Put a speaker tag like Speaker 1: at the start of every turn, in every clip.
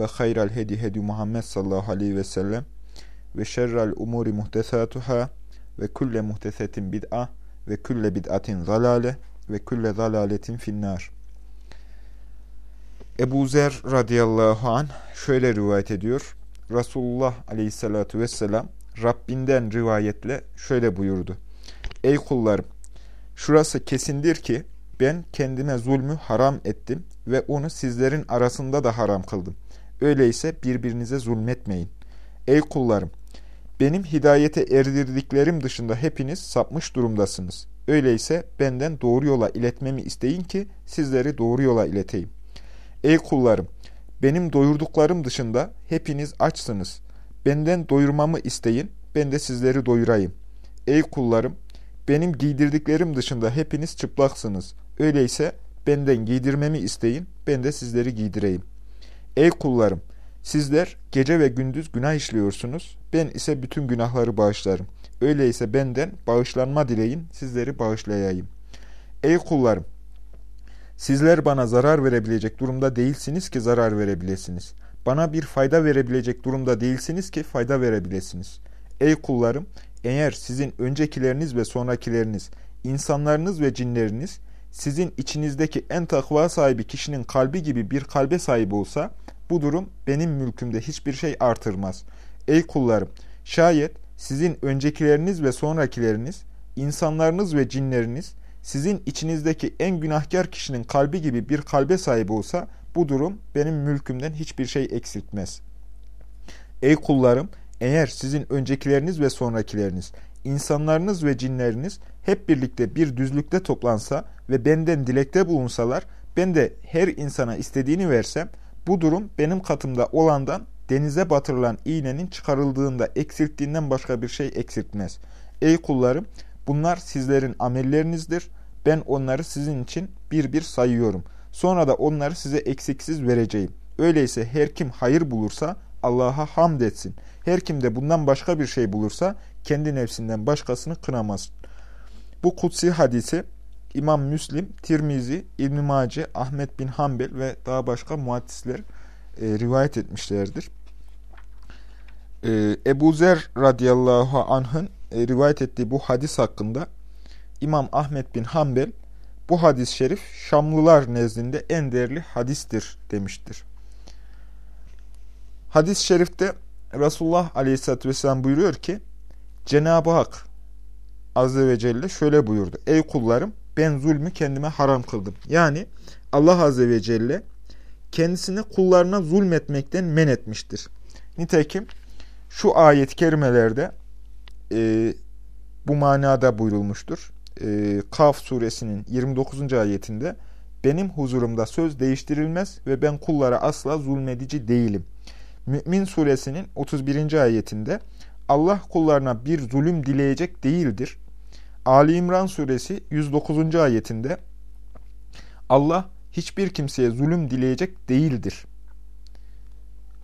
Speaker 1: ve hayral hedi hedi Muhammed sallallahu aleyhi ve sellem ve şerrel umuri muhtesatuhâ ve külle muhtesetin bid'a ve külle bid'atin zalale ve külle zalaletin finnâr. Ebu Zer radıyallahu an şöyle rivayet ediyor. Resulullah aleyhissalatu vesselam Rabbinden rivayetle şöyle buyurdu. Ey kullarım! Şurası kesindir ki ben kendime zulmü haram ettim ve onu sizlerin arasında da haram kıldım. Öyleyse birbirinize zulmetmeyin. Ey kullarım! Benim hidayete erdirdiklerim dışında hepiniz sapmış durumdasınız. Öyleyse benden doğru yola iletmemi isteyin ki sizleri doğru yola ileteyim. Ey kullarım! Benim doyurduklarım dışında hepiniz açsınız. Benden doyurmamı isteyin, ben de sizleri doyurayım. Ey kullarım! Benim giydirdiklerim dışında hepiniz çıplaksınız. Öyleyse benden giydirmemi isteyin, ben de sizleri giydireyim. Ey kullarım! Sizler gece ve gündüz günah işliyorsunuz, ben ise bütün günahları bağışlarım. Öyleyse benden bağışlanma dileyin, sizleri bağışlayayım. Ey kullarım! Sizler bana zarar verebilecek durumda değilsiniz ki zarar verebilesiniz. Bana bir fayda verebilecek durumda değilsiniz ki fayda verebilesiniz. Ey kullarım! Eğer sizin öncekileriniz ve sonrakileriniz, insanlarınız ve cinleriniz, sizin içinizdeki en takva sahibi kişinin kalbi gibi bir kalbe sahip olsa, bu durum benim mülkümde hiçbir şey artırmaz. Ey kullarım! Şayet sizin öncekileriniz ve sonrakileriniz, insanlarınız ve cinleriniz, sizin içinizdeki en günahkar kişinin kalbi gibi bir kalbe sahip olsa, bu durum benim mülkümden hiçbir şey eksiltmez. Ey kullarım! Eğer sizin öncekileriniz ve sonrakileriniz, insanlarınız ve cinleriniz hep birlikte bir düzlükte toplansa ve benden dilekte bulunsalar, ben de her insana istediğini versem, bu durum benim katımda olandan denize batırılan iğnenin çıkarıldığında eksilttiğinden başka bir şey eksiltmez. Ey kullarım, bunlar sizlerin amellerinizdir. Ben onları sizin için bir bir sayıyorum. Sonra da onları size eksiksiz vereceğim. Öyleyse her kim hayır bulursa Allah'a hamd etsin. Her kim de bundan başka bir şey bulursa kendi nefsinden başkasını kınamaz. Bu kutsi hadisi İmam Müslim, Tirmizi, İbn-i Mace, Ahmet bin Hanbel ve daha başka muhaddisler e, rivayet etmişlerdir. E, Ebu Zer radıyallahu anh'ın e, rivayet ettiği bu hadis hakkında İmam Ahmet bin Hanbel bu hadis-i şerif Şamlılar nezdinde en değerli hadistir demiştir. Hadis-i şerifte Resulullah aleyhissalatü vesselam buyuruyor ki Cenab-ı Hak azze ve celle şöyle buyurdu. Ey kullarım ben zulmü kendime haram kıldım. Yani Allah azze ve celle kendisini kullarına zulmetmekten men etmiştir. Nitekim şu ayet-i kerimelerde e, bu manada buyurulmuştur. E, Kaf suresinin 29. ayetinde benim huzurumda söz değiştirilmez ve ben kullara asla zulmedici değilim. Mü'min suresinin 31. ayetinde Allah kullarına bir zulüm dileyecek değildir. Ali İmran suresi 109. ayetinde Allah hiçbir kimseye zulüm dileyecek değildir.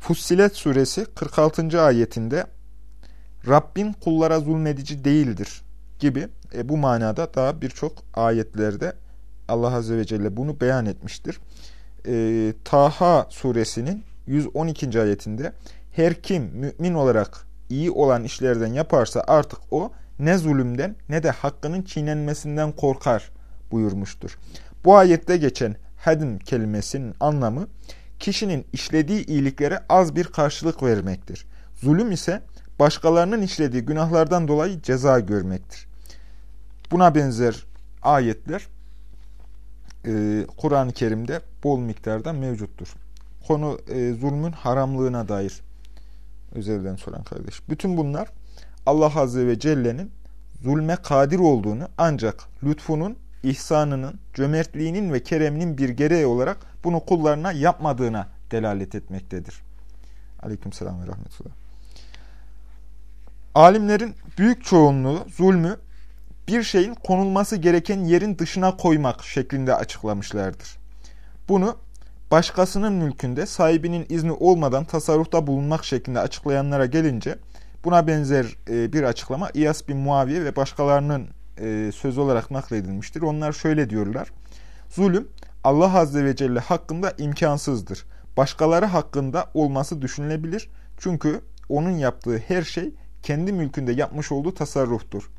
Speaker 1: Fussilet suresi 46. ayetinde Rabbin kullara zulmedici değildir gibi e, bu manada daha birçok ayetlerde Allah Azze ve Celle bunu beyan etmiştir. E, Taha suresinin 112. ayetinde her kim mümin olarak iyi olan işlerden yaparsa artık o ne zulümden ne de hakkının çiğnenmesinden korkar buyurmuştur. Bu ayette geçen hedm kelimesinin anlamı kişinin işlediği iyiliklere az bir karşılık vermektir. Zulüm ise başkalarının işlediği günahlardan dolayı ceza görmektir. Buna benzer ayetler e, Kur'an-ı Kerim'de bol miktarda mevcuttur. Konu e, zulmün haramlığına dair özelden soran kardeş. Bütün bunlar Allah Azze ve Celle'nin zulme kadir olduğunu ancak lütfunun, ihsanının, cömertliğinin ve kereminin bir gereği olarak bunu kullarına yapmadığına delalet etmektedir. Aleyküm selam ve rahmetullah. Alimlerin büyük çoğunluğu zulmü bir şeyin konulması gereken yerin dışına koymak şeklinde açıklamışlardır. Bunu başkasının mülkünde sahibinin izni olmadan tasarrufta bulunmak şeklinde açıklayanlara gelince buna benzer e, bir açıklama İyas bin Muaviye ve başkalarının e, sözü olarak nakledilmiştir. Onlar şöyle diyorlar. Zulüm Allah Azze ve Celle hakkında imkansızdır. Başkaları hakkında olması düşünülebilir. Çünkü onun yaptığı her şey kendi mülkünde yapmış olduğu tasarruftur.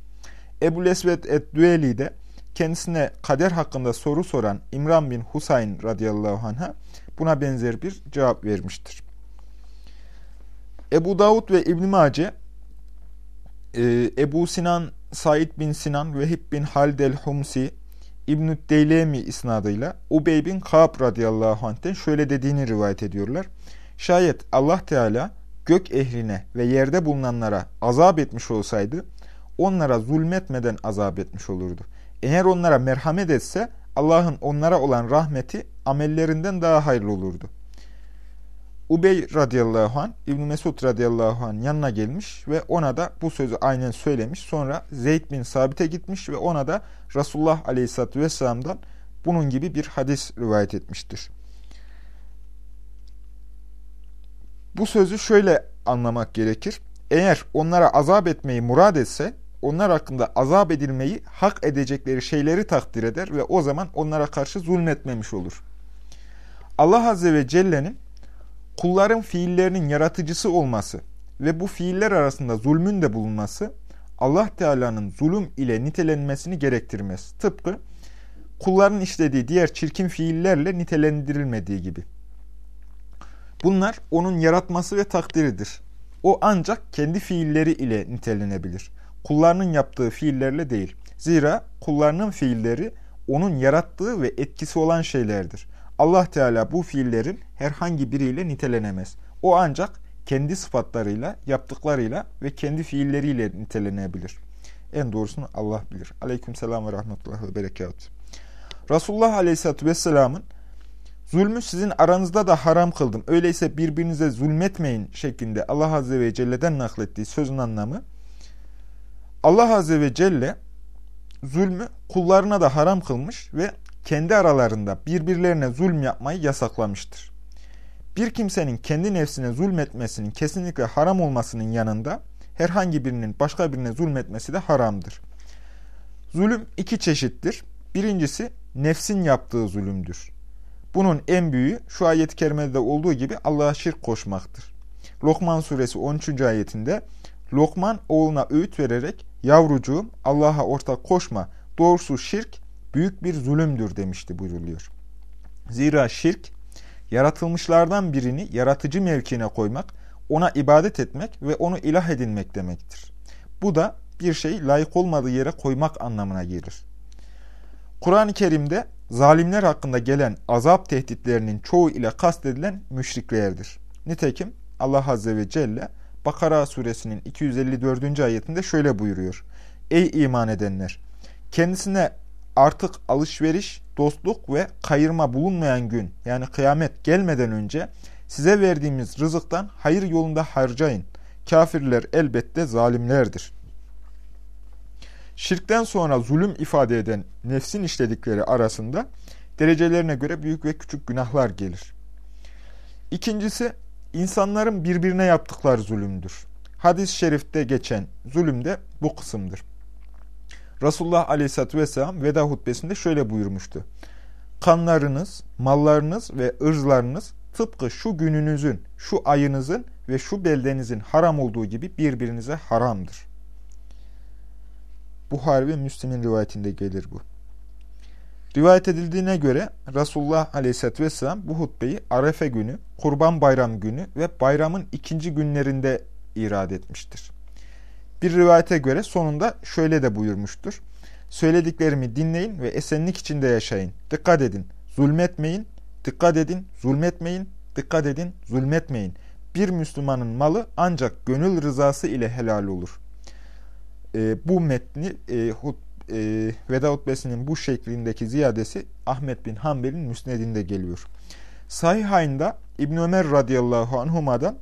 Speaker 1: Ebu Lesved et-Düeli de kendisine kader hakkında soru soran İmran bin Husayn radıyallahu anh'a buna benzer bir cevap vermiştir. Ebu Davud ve İbn Mace e, Ebu Sinan Said bin Sinan Vehib bin Haldel Humsi İbn-i Deylemi isnadıyla Ubey bin Kaab radıyallahu anh'ten şöyle dediğini rivayet ediyorlar. Şayet Allah Teala gök ehline ve yerde bulunanlara azap etmiş olsaydı onlara zulmetmeden azap etmiş olurdu. Eğer onlara merhamet etse Allah'ın onlara olan rahmeti amellerinden daha hayırlı olurdu. Ubey radıyallahu an İbn Mesud radıyallahu an yanına gelmiş ve ona da bu sözü aynen söylemiş. Sonra Zeyd bin Sabit'e gitmiş ve ona da Resulullah aleyhissalatü vesselam'dan bunun gibi bir hadis rivayet etmiştir. Bu sözü şöyle anlamak gerekir. Eğer onlara azap etmeyi murad etse, onlar hakkında azap edilmeyi hak edecekleri şeyleri takdir eder ve o zaman onlara karşı zulmetmemiş olur. Allah Azze ve Celle'nin kulların fiillerinin yaratıcısı olması ve bu fiiller arasında zulmün de bulunması Allah Teala'nın zulüm ile nitelenmesini gerektirmez. Tıpkı kulların işlediği diğer çirkin fiillerle nitelendirilmediği gibi. Bunlar onun yaratması ve takdiridir. O ancak kendi fiilleri ile nitelenebilir. Kullarının yaptığı fiillerle değil. Zira kullarının fiilleri onun yarattığı ve etkisi olan şeylerdir. Allah Teala bu fiillerin herhangi biriyle nitelenemez. O ancak kendi sıfatlarıyla, yaptıklarıyla ve kendi fiilleriyle nitelenebilir. En doğrusunu Allah bilir. Aleyküm selam ve rahmetullah ve berekat. Resulullah Aleyhisselatü Vesselam'ın zulmü sizin aranızda da haram kıldım. Öyleyse birbirinize zulmetmeyin şeklinde Allah Azze ve Celle'den naklettiği sözün anlamı Allah Azze ve Celle zulmü kullarına da haram kılmış ve kendi aralarında birbirlerine zulm yapmayı yasaklamıştır. Bir kimsenin kendi nefsine zulmetmesinin kesinlikle haram olmasının yanında herhangi birinin başka birine zulmetmesi de haramdır. Zulüm iki çeşittir. Birincisi nefsin yaptığı zulümdür. Bunun en büyüğü şu ayet-i kerimede olduğu gibi Allah'a şirk koşmaktır. Lokman suresi 13. ayetinde Lokman oğluna öğüt vererek yavrucuğum Allah'a ortak koşma doğrusu şirk büyük bir zulümdür demişti buyruluyor. Zira şirk yaratılmışlardan birini yaratıcı mevkine koymak, ona ibadet etmek ve onu ilah edinmek demektir. Bu da bir şey layık olmadığı yere koymak anlamına gelir. Kur'an-ı Kerim'de zalimler hakkında gelen azap tehditlerinin çoğu ile kastedilen müşriklerdir. Nitekim Allah Azze ve Celle Bakara suresinin 254. ayetinde şöyle buyuruyor. Ey iman edenler! Kendisine artık alışveriş, dostluk ve kayırma bulunmayan gün yani kıyamet gelmeden önce size verdiğimiz rızıktan hayır yolunda harcayın. Kafirler elbette zalimlerdir. Şirkten sonra zulüm ifade eden nefsin işledikleri arasında derecelerine göre büyük ve küçük günahlar gelir. İkincisi insanların birbirine yaptıkları zulümdür. Hadis-i şerifte geçen zulüm de bu kısımdır. Resulullah Aleyhisselatü Vesselam veda hutbesinde şöyle buyurmuştu. Kanlarınız, mallarınız ve ırzlarınız tıpkı şu gününüzün, şu ayınızın ve şu beldenizin haram olduğu gibi birbirinize haramdır. Buhari ve Müslim'in rivayetinde gelir bu. Rivayet edildiğine göre Resulullah Aleyhisselatü Vesselam bu hutbeyi Arefe günü, Kurban Bayram günü ve bayramın ikinci günlerinde irade etmiştir. Bir rivayete göre sonunda şöyle de buyurmuştur. Söylediklerimi dinleyin ve esenlik içinde yaşayın. Dikkat edin, zulmetmeyin, dikkat edin, zulmetmeyin, dikkat edin, zulmetmeyin. Bir Müslümanın malı ancak gönül rızası ile helal olur. E, bu metni e, hut, e, Veda hutbesinin bu şeklindeki ziyadesi Ahmet bin Hanbel'in müsnedinde geliyor. Sahih Hayn'da İbn Ömer radıyallahu anhuma'dan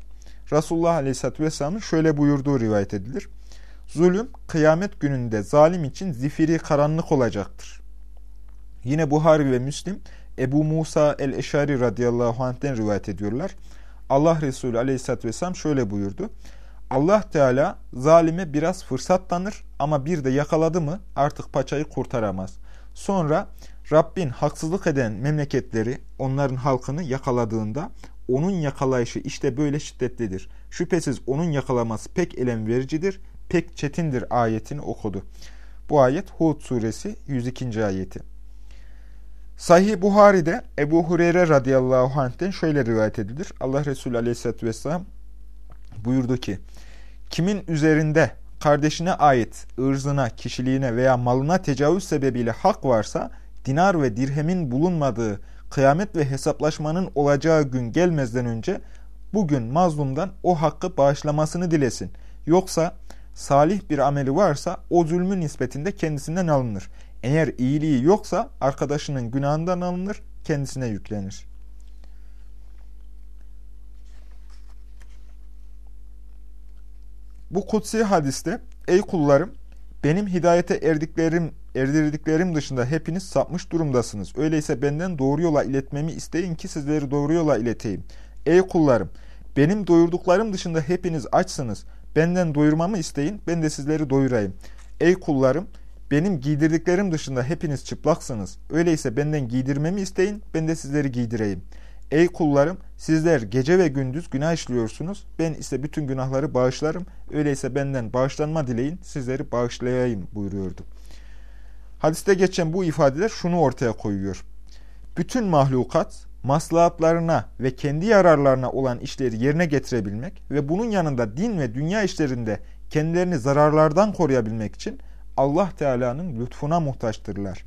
Speaker 1: Resulullah Aleyhisselatü Vesselam'ın şöyle buyurduğu rivayet edilir. Zulüm kıyamet gününde zalim için zifiri karanlık olacaktır. Yine Buhari ve Müslim Ebu Musa el-Eşari radıyallahu anh'ten rivayet ediyorlar. Allah Resulü aleyhissalatü vesselam şöyle buyurdu. Allah Teala zalime biraz fırsat tanır ama bir de yakaladı mı artık paçayı kurtaramaz. Sonra Rabbin haksızlık eden memleketleri, onların halkını yakaladığında onun yakalayışı işte böyle şiddetlidir. Şüphesiz onun yakalaması pek elem vericidir, pek çetindir ayetini okudu. Bu ayet Hud suresi 102. ayeti. Sahih Buhari'de Ebu Hureyre radıyallahu anh'ten şöyle rivayet edilir. Allah Resulü aleyhissalatü vesselam buyurdu ki, Kimin üzerinde kardeşine ait ırzına, kişiliğine veya malına tecavüz sebebiyle hak varsa, dinar ve dirhemin bulunmadığı kıyamet ve hesaplaşmanın olacağı gün gelmezden önce bugün mazlumdan o hakkı bağışlamasını dilesin. Yoksa salih bir ameli varsa o zulmün nispetinde kendisinden alınır. Eğer iyiliği yoksa arkadaşının günahından alınır, kendisine yüklenir. Bu kutsi hadiste ey kullarım benim hidayete erdiklerim erdirdiklerim dışında hepiniz sapmış durumdasınız. Öyleyse benden doğru yola iletmemi isteyin ki sizleri doğru yola ileteyim. Ey kullarım benim doyurduklarım dışında hepiniz açsınız. Benden doyurmamı isteyin ben de sizleri doyurayım. Ey kullarım benim giydirdiklerim dışında hepiniz çıplaksınız. Öyleyse benden giydirmemi isteyin, ben de sizleri giydireyim. Ey kullarım, sizler gece ve gündüz günah işliyorsunuz. Ben ise bütün günahları bağışlarım. Öyleyse benden bağışlanma dileyin, sizleri bağışlayayım buyuruyordu. Hadiste geçen bu ifadeler şunu ortaya koyuyor. Bütün mahlukat, maslahatlarına ve kendi yararlarına olan işleri yerine getirebilmek ve bunun yanında din ve dünya işlerinde kendilerini zararlardan koruyabilmek için Allah Teala'nın lütfuna muhtaçtırlar.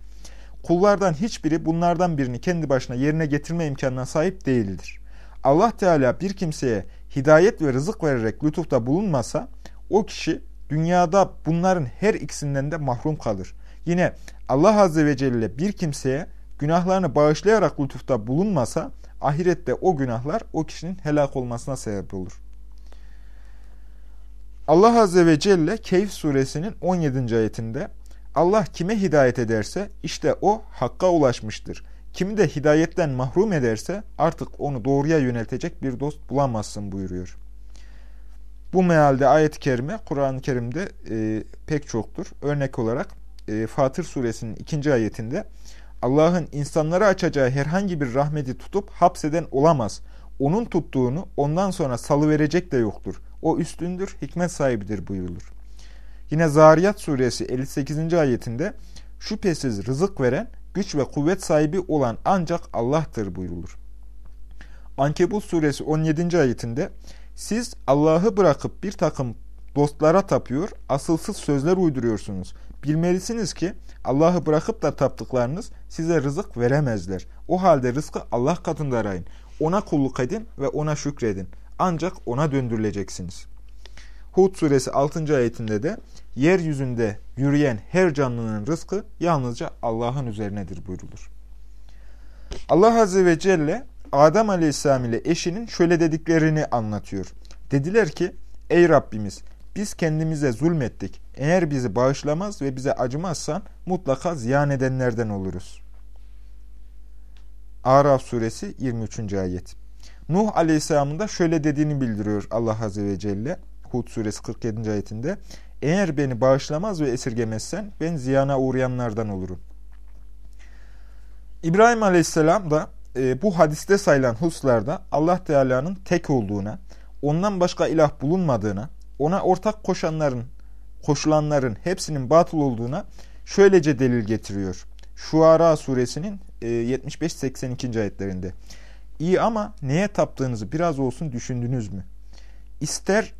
Speaker 1: Kullardan hiçbiri bunlardan birini kendi başına yerine getirme imkanına sahip değildir. Allah Teala bir kimseye hidayet ve rızık vererek lütufta bulunmasa o kişi dünyada bunların her ikisinden de mahrum kalır. Yine Allah Azze ve Celle bir kimseye günahlarını bağışlayarak lütufta bulunmasa ahirette o günahlar o kişinin helak olmasına sebep olur. Allah Azze ve Celle Keyf suresinin 17. ayetinde Allah kime hidayet ederse işte o hakka ulaşmıştır. Kimi de hidayetten mahrum ederse artık onu doğruya yöneltecek bir dost bulamazsın buyuruyor. Bu mealde ayet-i kerime Kur'an-ı Kerim'de e, pek çoktur. Örnek olarak e, Fatır suresinin ikinci ayetinde Allah'ın insanlara açacağı herhangi bir rahmeti tutup hapseden olamaz. Onun tuttuğunu ondan sonra salıverecek de yoktur. O üstündür, hikmet sahibidir buyurulur. Yine Zariyat suresi 58. ayetinde şüphesiz rızık veren, güç ve kuvvet sahibi olan ancak Allah'tır buyurulur. Ankebut suresi 17. ayetinde siz Allah'ı bırakıp bir takım dostlara tapıyor, asılsız sözler uyduruyorsunuz. Bilmelisiniz ki Allah'ı bırakıp da taptıklarınız size rızık veremezler. O halde rızkı Allah katında arayın. Ona kulluk edin ve ona şükredin. Ancak ona döndürüleceksiniz. Hud suresi 6. ayetinde de yeryüzünde yürüyen her canlının rızkı yalnızca Allah'ın üzerinedir buyrulur. Allah Azze ve Celle Adem Aleyhisselam ile eşinin şöyle dediklerini anlatıyor. Dediler ki ey Rabbimiz biz kendimize zulmettik. Eğer bizi bağışlamaz ve bize acımazsan mutlaka ziyan edenlerden oluruz. Araf suresi 23. ayet. Nuh Aleyhisselam'ın da şöyle dediğini bildiriyor Allah Azze ve Celle. Hud suresi 47. ayetinde. Eğer beni bağışlamaz ve esirgemezsen ben ziyana uğrayanlardan olurum. İbrahim Aleyhisselam da e, bu hadiste sayılan hususlarda Allah Teala'nın tek olduğuna, ondan başka ilah bulunmadığına, ona ortak koşanların, koşulanların hepsinin batıl olduğuna şöylece delil getiriyor. Şuara suresinin e, 75-82. ayetlerinde. İyi ama neye taptığınızı biraz olsun düşündünüz mü? İster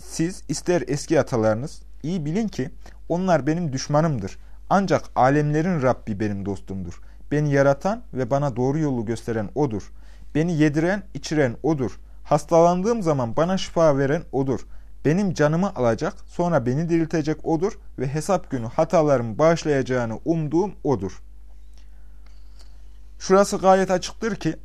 Speaker 1: siz ister eski atalarınız iyi bilin ki onlar benim düşmanımdır. Ancak alemlerin Rabbi benim dostumdur. Beni yaratan ve bana doğru yolu gösteren O'dur. Beni yediren, içiren O'dur. Hastalandığım zaman bana şifa veren O'dur. Benim canımı alacak, sonra beni diriltecek O'dur ve hesap günü hatalarımı bağışlayacağını umduğum O'dur. Şurası gayet açıktır ki,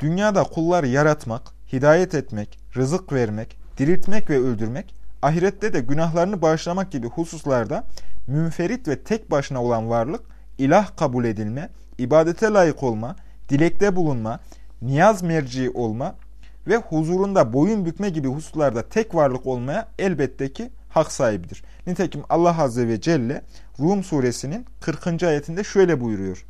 Speaker 1: dünyada kulları yaratmak, hidayet etmek, rızık vermek, diriltmek ve öldürmek, ahirette de günahlarını bağışlamak gibi hususlarda münferit ve tek başına olan varlık, ilah kabul edilme, ibadete layık olma, dilekte bulunma, niyaz merci olma ve huzurunda boyun bükme gibi hususlarda tek varlık olmaya elbette ki hak sahibidir. Nitekim Allah Azze ve Celle Rum suresinin 40. ayetinde şöyle buyuruyor.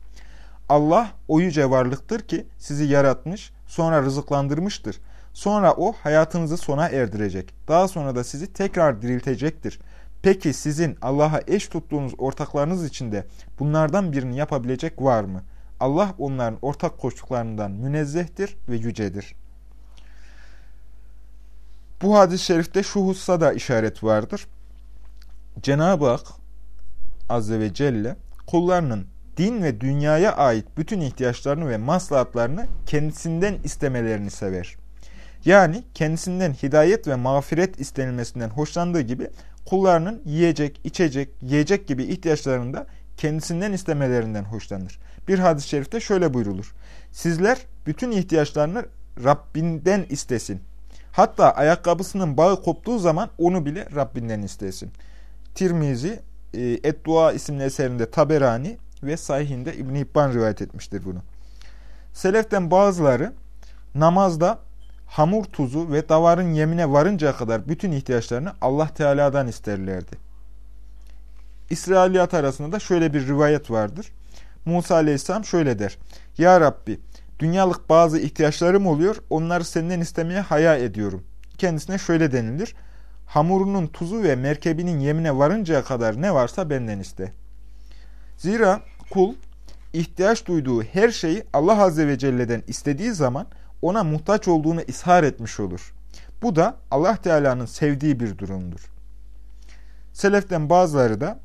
Speaker 1: Allah o yüce varlıktır ki sizi yaratmış, sonra rızıklandırmıştır. Sonra o hayatınızı sona erdirecek. Daha sonra da sizi tekrar diriltecektir. Peki sizin Allah'a eş tuttuğunuz ortaklarınız içinde bunlardan birini yapabilecek var mı? Allah onların ortak koştuklarından münezzehtir ve yücedir. Bu hadis-i şerifte şu hususa da işaret vardır. Cenab-ı Hak Azze ve Celle kullarının din ve dünyaya ait bütün ihtiyaçlarını ve maslahatlarını kendisinden istemelerini sever. Yani kendisinden hidayet ve mağfiret istenilmesinden hoşlandığı gibi kullarının yiyecek, içecek, yiyecek gibi ihtiyaçlarını da kendisinden istemelerinden hoşlanır. Bir hadis-i şerifte şöyle buyrulur. Sizler bütün ihtiyaçlarını Rabbinden istesin. Hatta ayakkabısının bağı koptuğu zaman onu bile Rabbinden istesin. Tirmizi, e, Et-Dua isimli eserinde Taberani ve Sahihinde İbn-i Hibban rivayet etmiştir bunu. Seleften bazıları namazda hamur tuzu ve davarın yemine varıncaya kadar bütün ihtiyaçlarını Allah Teala'dan isterlerdi. İsrailiyat arasında da şöyle bir rivayet vardır. Musa Aleyhisselam şöyle der. Ya Rabbi, dünyalık bazı ihtiyaçlarım oluyor, onları senden istemeye haya ediyorum. Kendisine şöyle denilir. Hamurunun tuzu ve merkebinin yemine varıncaya kadar ne varsa benden iste. Zira kul ihtiyaç duyduğu her şeyi Allah Azze ve Celle'den istediği zaman ona muhtaç olduğunu ishar etmiş olur. Bu da Allah Teala'nın sevdiği bir durumdur. Seleften bazıları da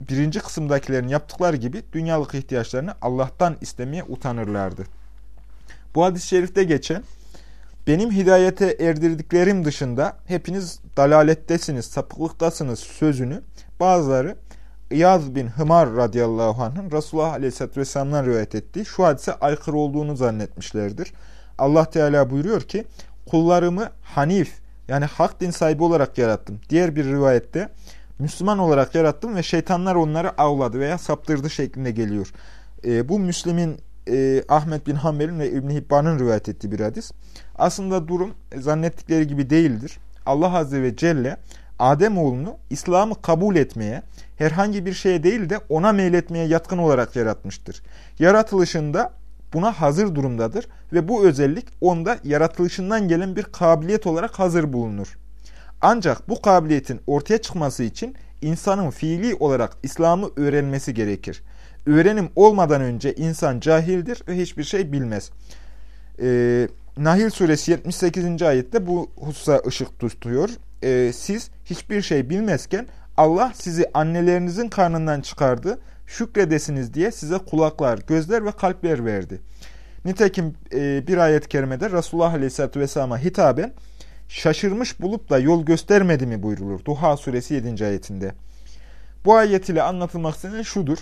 Speaker 1: birinci kısımdakilerin yaptıkları gibi dünyalık ihtiyaçlarını Allah'tan istemeye utanırlardı. Bu hadis-i şerifte geçen benim hidayete erdirdiklerim dışında hepiniz dalalettesiniz, sapıklıktasınız sözünü bazıları İyaz bin Hımar radıyallahu anh'ın Resulullah aleyhisselatü vesselam'dan rivayet ettiği şu hadise aykırı olduğunu zannetmişlerdir. Allah Teala buyuruyor ki kullarımı hanif yani hak din sahibi olarak yarattım. Diğer bir rivayette Müslüman olarak yarattım ve şeytanlar onları avladı veya saptırdı şeklinde geliyor. E, bu Müslim'in e, Ahmet bin Hanbel'in ve İbn Hibban'ın rivayet ettiği bir hadis. Aslında durum e, zannettikleri gibi değildir. Allah Azze ve Celle Adem oğlunu İslam'ı kabul etmeye, herhangi bir şeye değil de ona meyletmeye yatkın olarak yaratmıştır. Yaratılışında buna hazır durumdadır ve bu özellik onda yaratılışından gelen bir kabiliyet olarak hazır bulunur. Ancak bu kabiliyetin ortaya çıkması için insanın fiili olarak İslam'ı öğrenmesi gerekir. Öğrenim olmadan önce insan cahildir ve hiçbir şey bilmez. Ee, Nahil suresi 78. ayette bu hususa ışık tutuyor. Ee, siz hiçbir şey bilmezken Allah sizi annelerinizin karnından çıkardı, şükredesiniz diye size kulaklar, gözler ve kalpler verdi. Nitekim e, bir ayet-i kerimede Resulullah Aleyhisselatü Vesselam'a hitaben şaşırmış bulup da yol göstermedi mi buyrulur. Duha suresi 7. ayetinde. Bu ayet ile anlatılmak istenen şudur.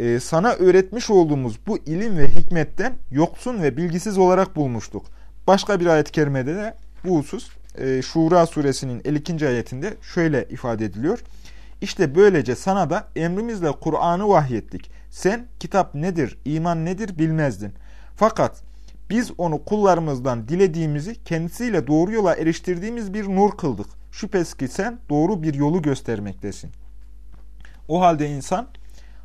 Speaker 1: Ee, sana öğretmiş olduğumuz bu ilim ve hikmetten yoksun ve bilgisiz olarak bulmuştuk. Başka bir ayet-i kerimede de bu husus e, Şura suresinin 52. ayetinde şöyle ifade ediliyor. İşte böylece sana da emrimizle Kur'an'ı vahyettik. Sen kitap nedir, iman nedir bilmezdin. Fakat biz onu kullarımızdan dilediğimizi kendisiyle doğru yola eriştirdiğimiz bir nur kıldık. Şüphesiz ki sen doğru bir yolu göstermektesin. O halde insan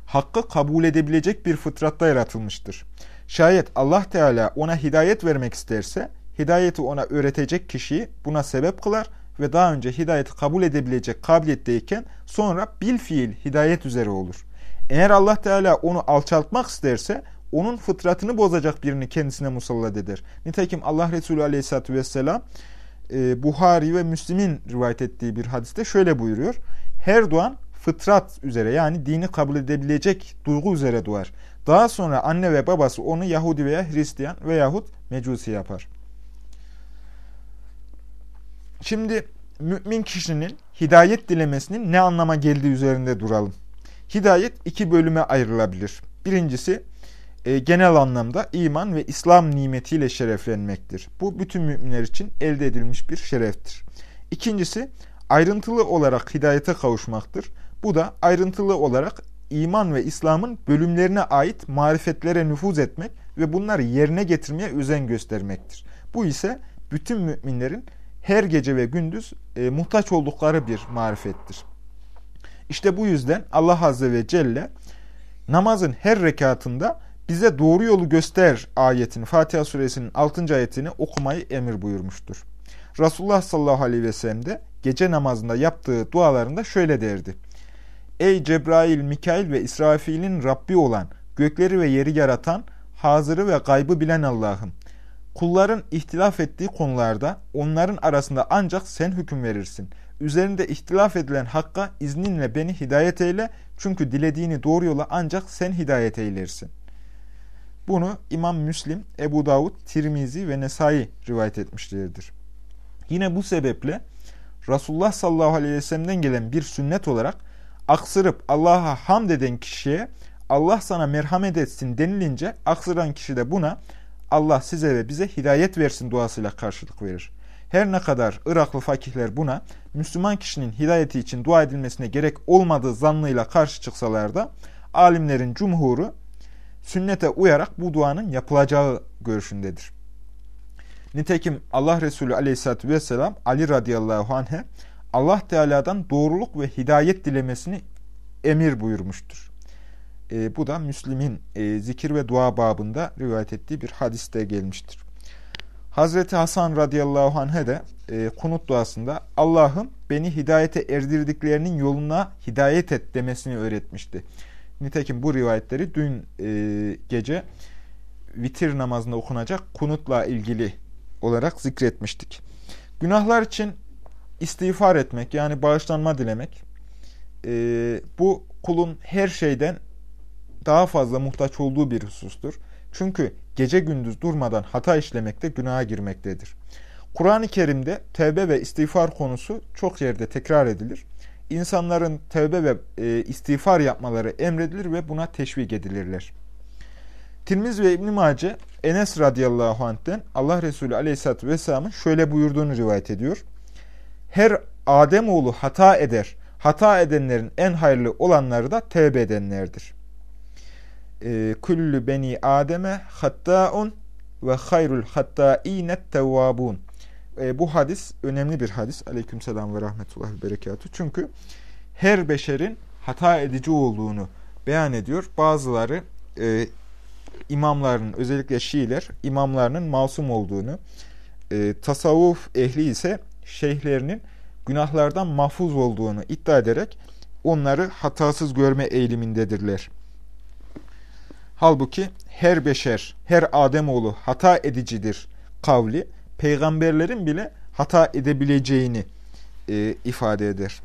Speaker 1: hakkı kabul edebilecek bir fıtratta yaratılmıştır. Şayet Allah Teala ona hidayet vermek isterse, hidayeti ona öğretecek kişiyi buna sebep kılar ve daha önce hidayeti kabul edebilecek kabiliyetteyken sonra bil fiil hidayet üzere olur. Eğer Allah Teala onu alçaltmak isterse onun fıtratını bozacak birini kendisine musallat eder. Nitekim Allah Resulü Aleyhisselatü vesselam e, Buhari ve Müslim'in rivayet ettiği bir hadiste şöyle buyuruyor. Her doğan fıtrat üzere yani dini kabul edebilecek duygu üzere doğar. Daha sonra anne ve babası onu Yahudi veya Hristiyan veyahut Mecusi yapar. Şimdi mümin kişinin hidayet dilemesinin ne anlama geldiği üzerinde duralım. Hidayet iki bölüme ayrılabilir. Birincisi e, genel anlamda iman ve İslam nimetiyle şereflenmektir. Bu bütün müminler için elde edilmiş bir şereftir. İkincisi ayrıntılı olarak hidayete kavuşmaktır. Bu da ayrıntılı olarak iman ve İslam'ın bölümlerine ait marifetlere nüfuz etmek ve bunları yerine getirmeye özen göstermektir. Bu ise bütün müminlerin her gece ve gündüz e, muhtaç oldukları bir marifettir. İşte bu yüzden Allah Azze ve Celle namazın her rekatında bize doğru yolu göster ayetini, Fatiha suresinin 6. ayetini okumayı emir buyurmuştur. Resulullah sallallahu aleyhi ve sellem de gece namazında yaptığı dualarında şöyle derdi. Ey Cebrail, Mikail ve İsrafil'in Rabbi olan, gökleri ve yeri yaratan, hazırı ve gaybı bilen Allah'ım. Kulların ihtilaf ettiği konularda onların arasında ancak sen hüküm verirsin. Üzerinde ihtilaf edilen hakka izninle beni hidayet eyle çünkü dilediğini doğru yola ancak sen hidayet eylersin. Bunu İmam Müslim, Ebu Davud, Tirmizi ve Nesai rivayet etmişlerdir. Yine bu sebeple Resulullah sallallahu aleyhi ve sellem'den gelen bir sünnet olarak aksırıp Allah'a hamd eden kişiye Allah sana merhamet etsin denilince aksıran kişi de buna Allah size ve bize hidayet versin duasıyla karşılık verir. Her ne kadar Iraklı fakihler buna Müslüman kişinin hidayeti için dua edilmesine gerek olmadığı zannıyla karşı çıksalar da alimlerin cumhuru sünnete uyarak bu duanın yapılacağı görüşündedir. Nitekim Allah Resulü aleyhissalatü vesselam Ali radıyallahu anh'e Allah Teala'dan doğruluk ve hidayet dilemesini emir buyurmuştur. E, bu da Müslim'in e, zikir ve dua babında rivayet ettiği bir hadiste gelmiştir. Hazreti Hasan radıyallahu anh'e de e, kunut duasında Allah'ım beni hidayete erdirdiklerinin yoluna hidayet et demesini öğretmişti. Nitekim bu rivayetleri dün e, gece vitir namazında okunacak kunutla ilgili olarak zikretmiştik. Günahlar için istiğfar etmek yani bağışlanma dilemek e, bu kulun her şeyden daha fazla muhtaç olduğu bir husustur. Çünkü gece gündüz durmadan hata işlemekte günaha girmektedir. Kur'an-ı Kerim'de tevbe ve istiğfar konusu çok yerde tekrar edilir. İnsanların tevbe ve e, istiğfar yapmaları emredilir ve buna teşvik edilirler. Tirmiz ve İbn-i Mace Enes radıyallahu anh'ten Allah Resulü aleyhissalatü vesselamın şöyle buyurduğunu rivayet ediyor. Her Ademoğlu hata eder. Hata edenlerin en hayırlı olanları da tevbe edenlerdir. E, Küllü beni Adem'e hatta'un ve hayrul hatta'inet tevvabun. E, bu hadis önemli bir hadis. Aleykümselam ve rahmetullahi ve berekatuhu. Çünkü her beşerin hata edici olduğunu beyan ediyor. Bazıları e, imamların özellikle Şiiler imamlarının masum olduğunu, e, tasavvuf ehli ise şeyhlerinin günahlardan mahfuz olduğunu iddia ederek onları hatasız görme eğilimindedirler. Halbuki her beşer, her Ademoğlu hata edicidir kavli, peygamberlerin bile hata edebileceğini e, ifade eder.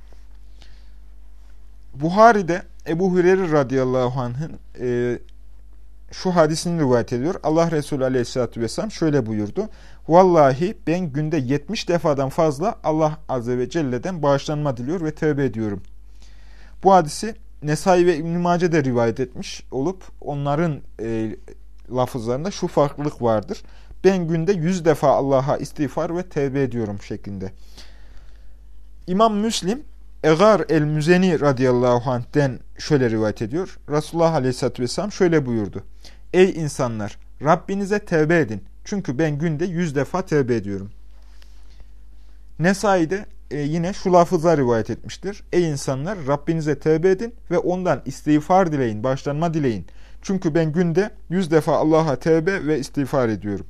Speaker 1: Buhari'de Ebu Hureyre radıyallahu anh'ın e, şu hadisini rivayet ediyor. Allah Resulü aleyhissalatü vesselam şöyle buyurdu. Vallahi ben günde 70 defadan fazla Allah azze ve celle'den bağışlanma diliyor ve tövbe ediyorum. Bu hadisi Nesai ve İbn-i de rivayet etmiş olup onların e, lafızlarında şu farklılık vardır. Ben günde 100 defa Allah'a istiğfar ve tevbe ediyorum şeklinde. İmam Müslim Egar el-Müzeni radıyallahu anh'den şöyle rivayet ediyor. Resulullah aleyhissalatü vesselam şöyle buyurdu. Ey insanlar! Rabbinize tevbe edin. Çünkü ben günde yüz defa tevbe ediyorum. Nesai'de e, yine şu lafıza rivayet etmiştir. Ey insanlar! Rabbinize tevbe edin ve ondan istiğfar dileyin, başlanma dileyin. Çünkü ben günde yüz defa Allah'a tevbe ve istiğfar ediyorum.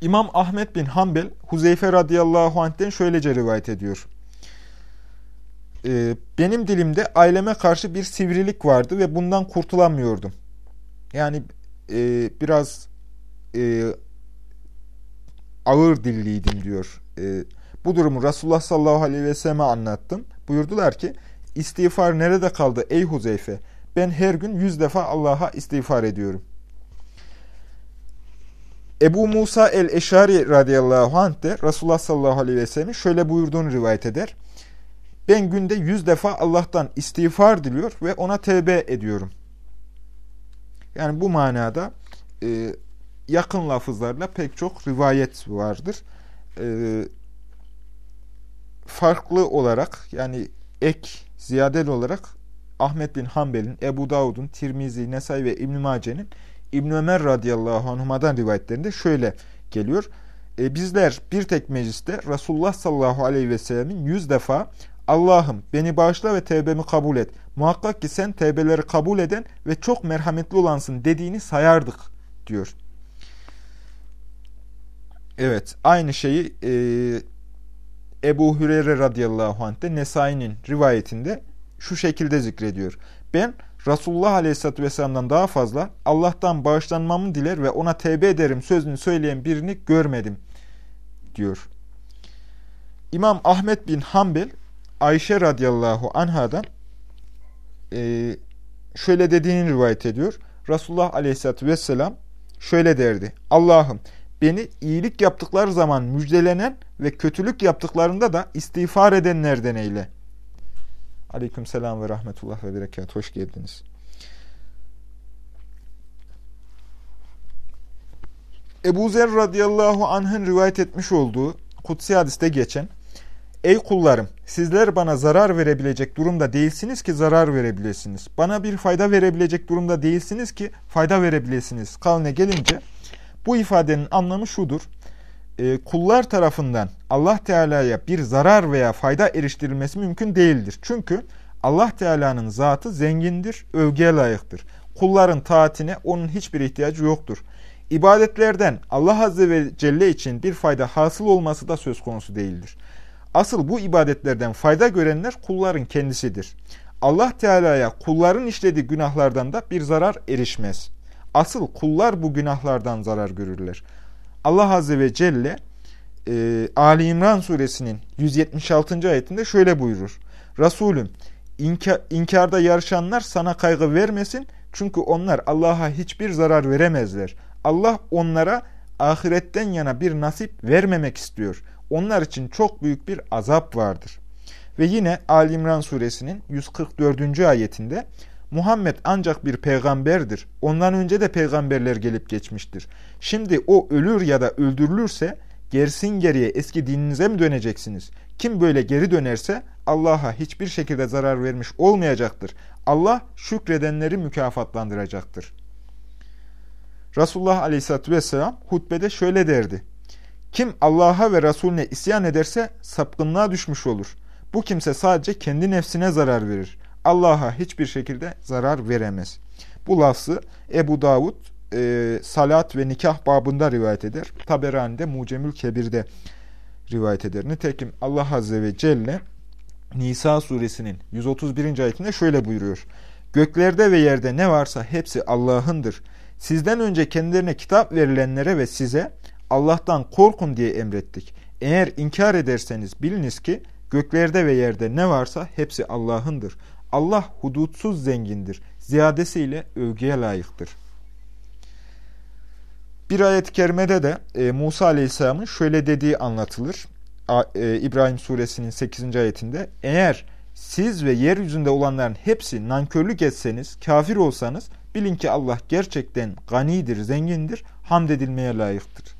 Speaker 1: İmam Ahmet bin Hanbel, Huzeyfe radıyallahu anh'ten şöylece rivayet ediyor. Ee, benim dilimde aileme karşı bir sivrilik vardı ve bundan kurtulamıyordum. Yani e, biraz e, ağır dilliydim diyor. E, bu durumu Resulullah sallallahu aleyhi ve selleme anlattım. Buyurdular ki, istiğfar nerede kaldı ey Huzeyfe? Ben her gün yüz defa Allah'a istiğfar ediyorum. Ebu Musa el-Eşari radıyallahu anh de Resulullah sallallahu aleyhi ve sellem'in şöyle buyurduğunu rivayet eder. Ben günde yüz defa Allah'tan istiğfar diliyor ve ona tevbe ediyorum. Yani bu manada e, yakın lafızlarla pek çok rivayet vardır. E, farklı olarak yani ek, ziyadeli olarak Ahmet bin Hanbel'in, Ebu Davud'un, Tirmizi, Nesai ve İbn-i Mace'nin İbn Ömer radıyallahu anhuma'dan rivayetlerinde şöyle geliyor. E, bizler bir tek mecliste Resulullah sallallahu aleyhi ve sellemin yüz defa Allah'ım beni bağışla ve tevbemi kabul et. Muhakkak ki sen tevbeleri kabul eden ve çok merhametli olansın dediğini sayardık diyor. Evet aynı şeyi e, Ebu Hüreyre radıyallahu anh de Nesai'nin rivayetinde şu şekilde zikrediyor. Ben Resulullah aleyhissalatü vesselam'dan daha fazla Allah'tan bağışlanmamı diler ve ona tevbe ederim sözünü söyleyen birini görmedim diyor. İmam Ahmet bin Hanbel Ayşe radıyallahu anhadan e, şöyle dediğini rivayet ediyor. Resulullah aleyhissalatü vesselam şöyle derdi. Allah'ım beni iyilik yaptıkları zaman müjdelenen ve kötülük yaptıklarında da istiğfar edenlerden eyle. Aleyküm selam ve rahmetullah ve berekat. Hoş geldiniz. Ebu Zer radıyallahu anh'ın rivayet etmiş olduğu kutsi hadiste geçen Ey kullarım sizler bana zarar verebilecek durumda değilsiniz ki zarar verebilirsiniz. Bana bir fayda verebilecek durumda değilsiniz ki fayda verebilirsiniz. Kavne gelince bu ifadenin anlamı şudur. E, kullar tarafından Allah Teala'ya bir zarar veya fayda eriştirilmesi mümkün değildir. Çünkü Allah Teala'nın zatı zengindir, övgüye layıktır. Kulların taatine onun hiçbir ihtiyacı yoktur. İbadetlerden Allah Azze ve Celle için bir fayda hasıl olması da söz konusu değildir. Asıl bu ibadetlerden fayda görenler kulların kendisidir. Allah Teala'ya kulların işlediği günahlardan da bir zarar erişmez. Asıl kullar bu günahlardan zarar görürler. Allah Azze ve Celle e, Ali İmran suresinin 176. ayetinde şöyle buyurur. Resulüm inka, inkarda yarışanlar sana kaygı vermesin çünkü onlar Allah'a hiçbir zarar veremezler. Allah onlara ahiretten yana bir nasip vermemek istiyor. Onlar için çok büyük bir azap vardır. Ve yine Ali İmran suresinin 144. ayetinde Muhammed ancak bir peygamberdir. Ondan önce de peygamberler gelip geçmiştir. Şimdi o ölür ya da öldürülürse gersin geriye eski dininize mi döneceksiniz? Kim böyle geri dönerse Allah'a hiçbir şekilde zarar vermiş olmayacaktır. Allah şükredenleri mükafatlandıracaktır. Resulullah Aleyhisselatü Vesselam hutbede şöyle derdi. Kim Allah'a ve Resulüne isyan ederse sapkınlığa düşmüş olur. Bu kimse sadece kendi nefsine zarar verir. Allah'a hiçbir şekilde zarar veremez. Bu lafzı Ebu Davud e, salat ve nikah babında rivayet eder. Taberani'de Mucemül Kebir'de rivayet eder. Nitekim Allah Azze ve Celle Nisa suresinin 131. ayetinde şöyle buyuruyor. Göklerde ve yerde ne varsa hepsi Allah'ındır. Sizden önce kendilerine kitap verilenlere ve size Allah'tan korkun diye emrettik. Eğer inkar ederseniz biliniz ki göklerde ve yerde ne varsa hepsi Allah'ındır. Allah hudutsuz zengindir. Ziyadesiyle övgüye layıktır. Bir ayet-i kerimede de e, Musa Aleyhisselam'ın şöyle dediği anlatılır. A, e, İbrahim suresinin 8. ayetinde. Eğer siz ve yeryüzünde olanların hepsi nankörlük etseniz, kafir olsanız bilin ki Allah gerçekten ganidir, zengindir, hamd edilmeye layıktır.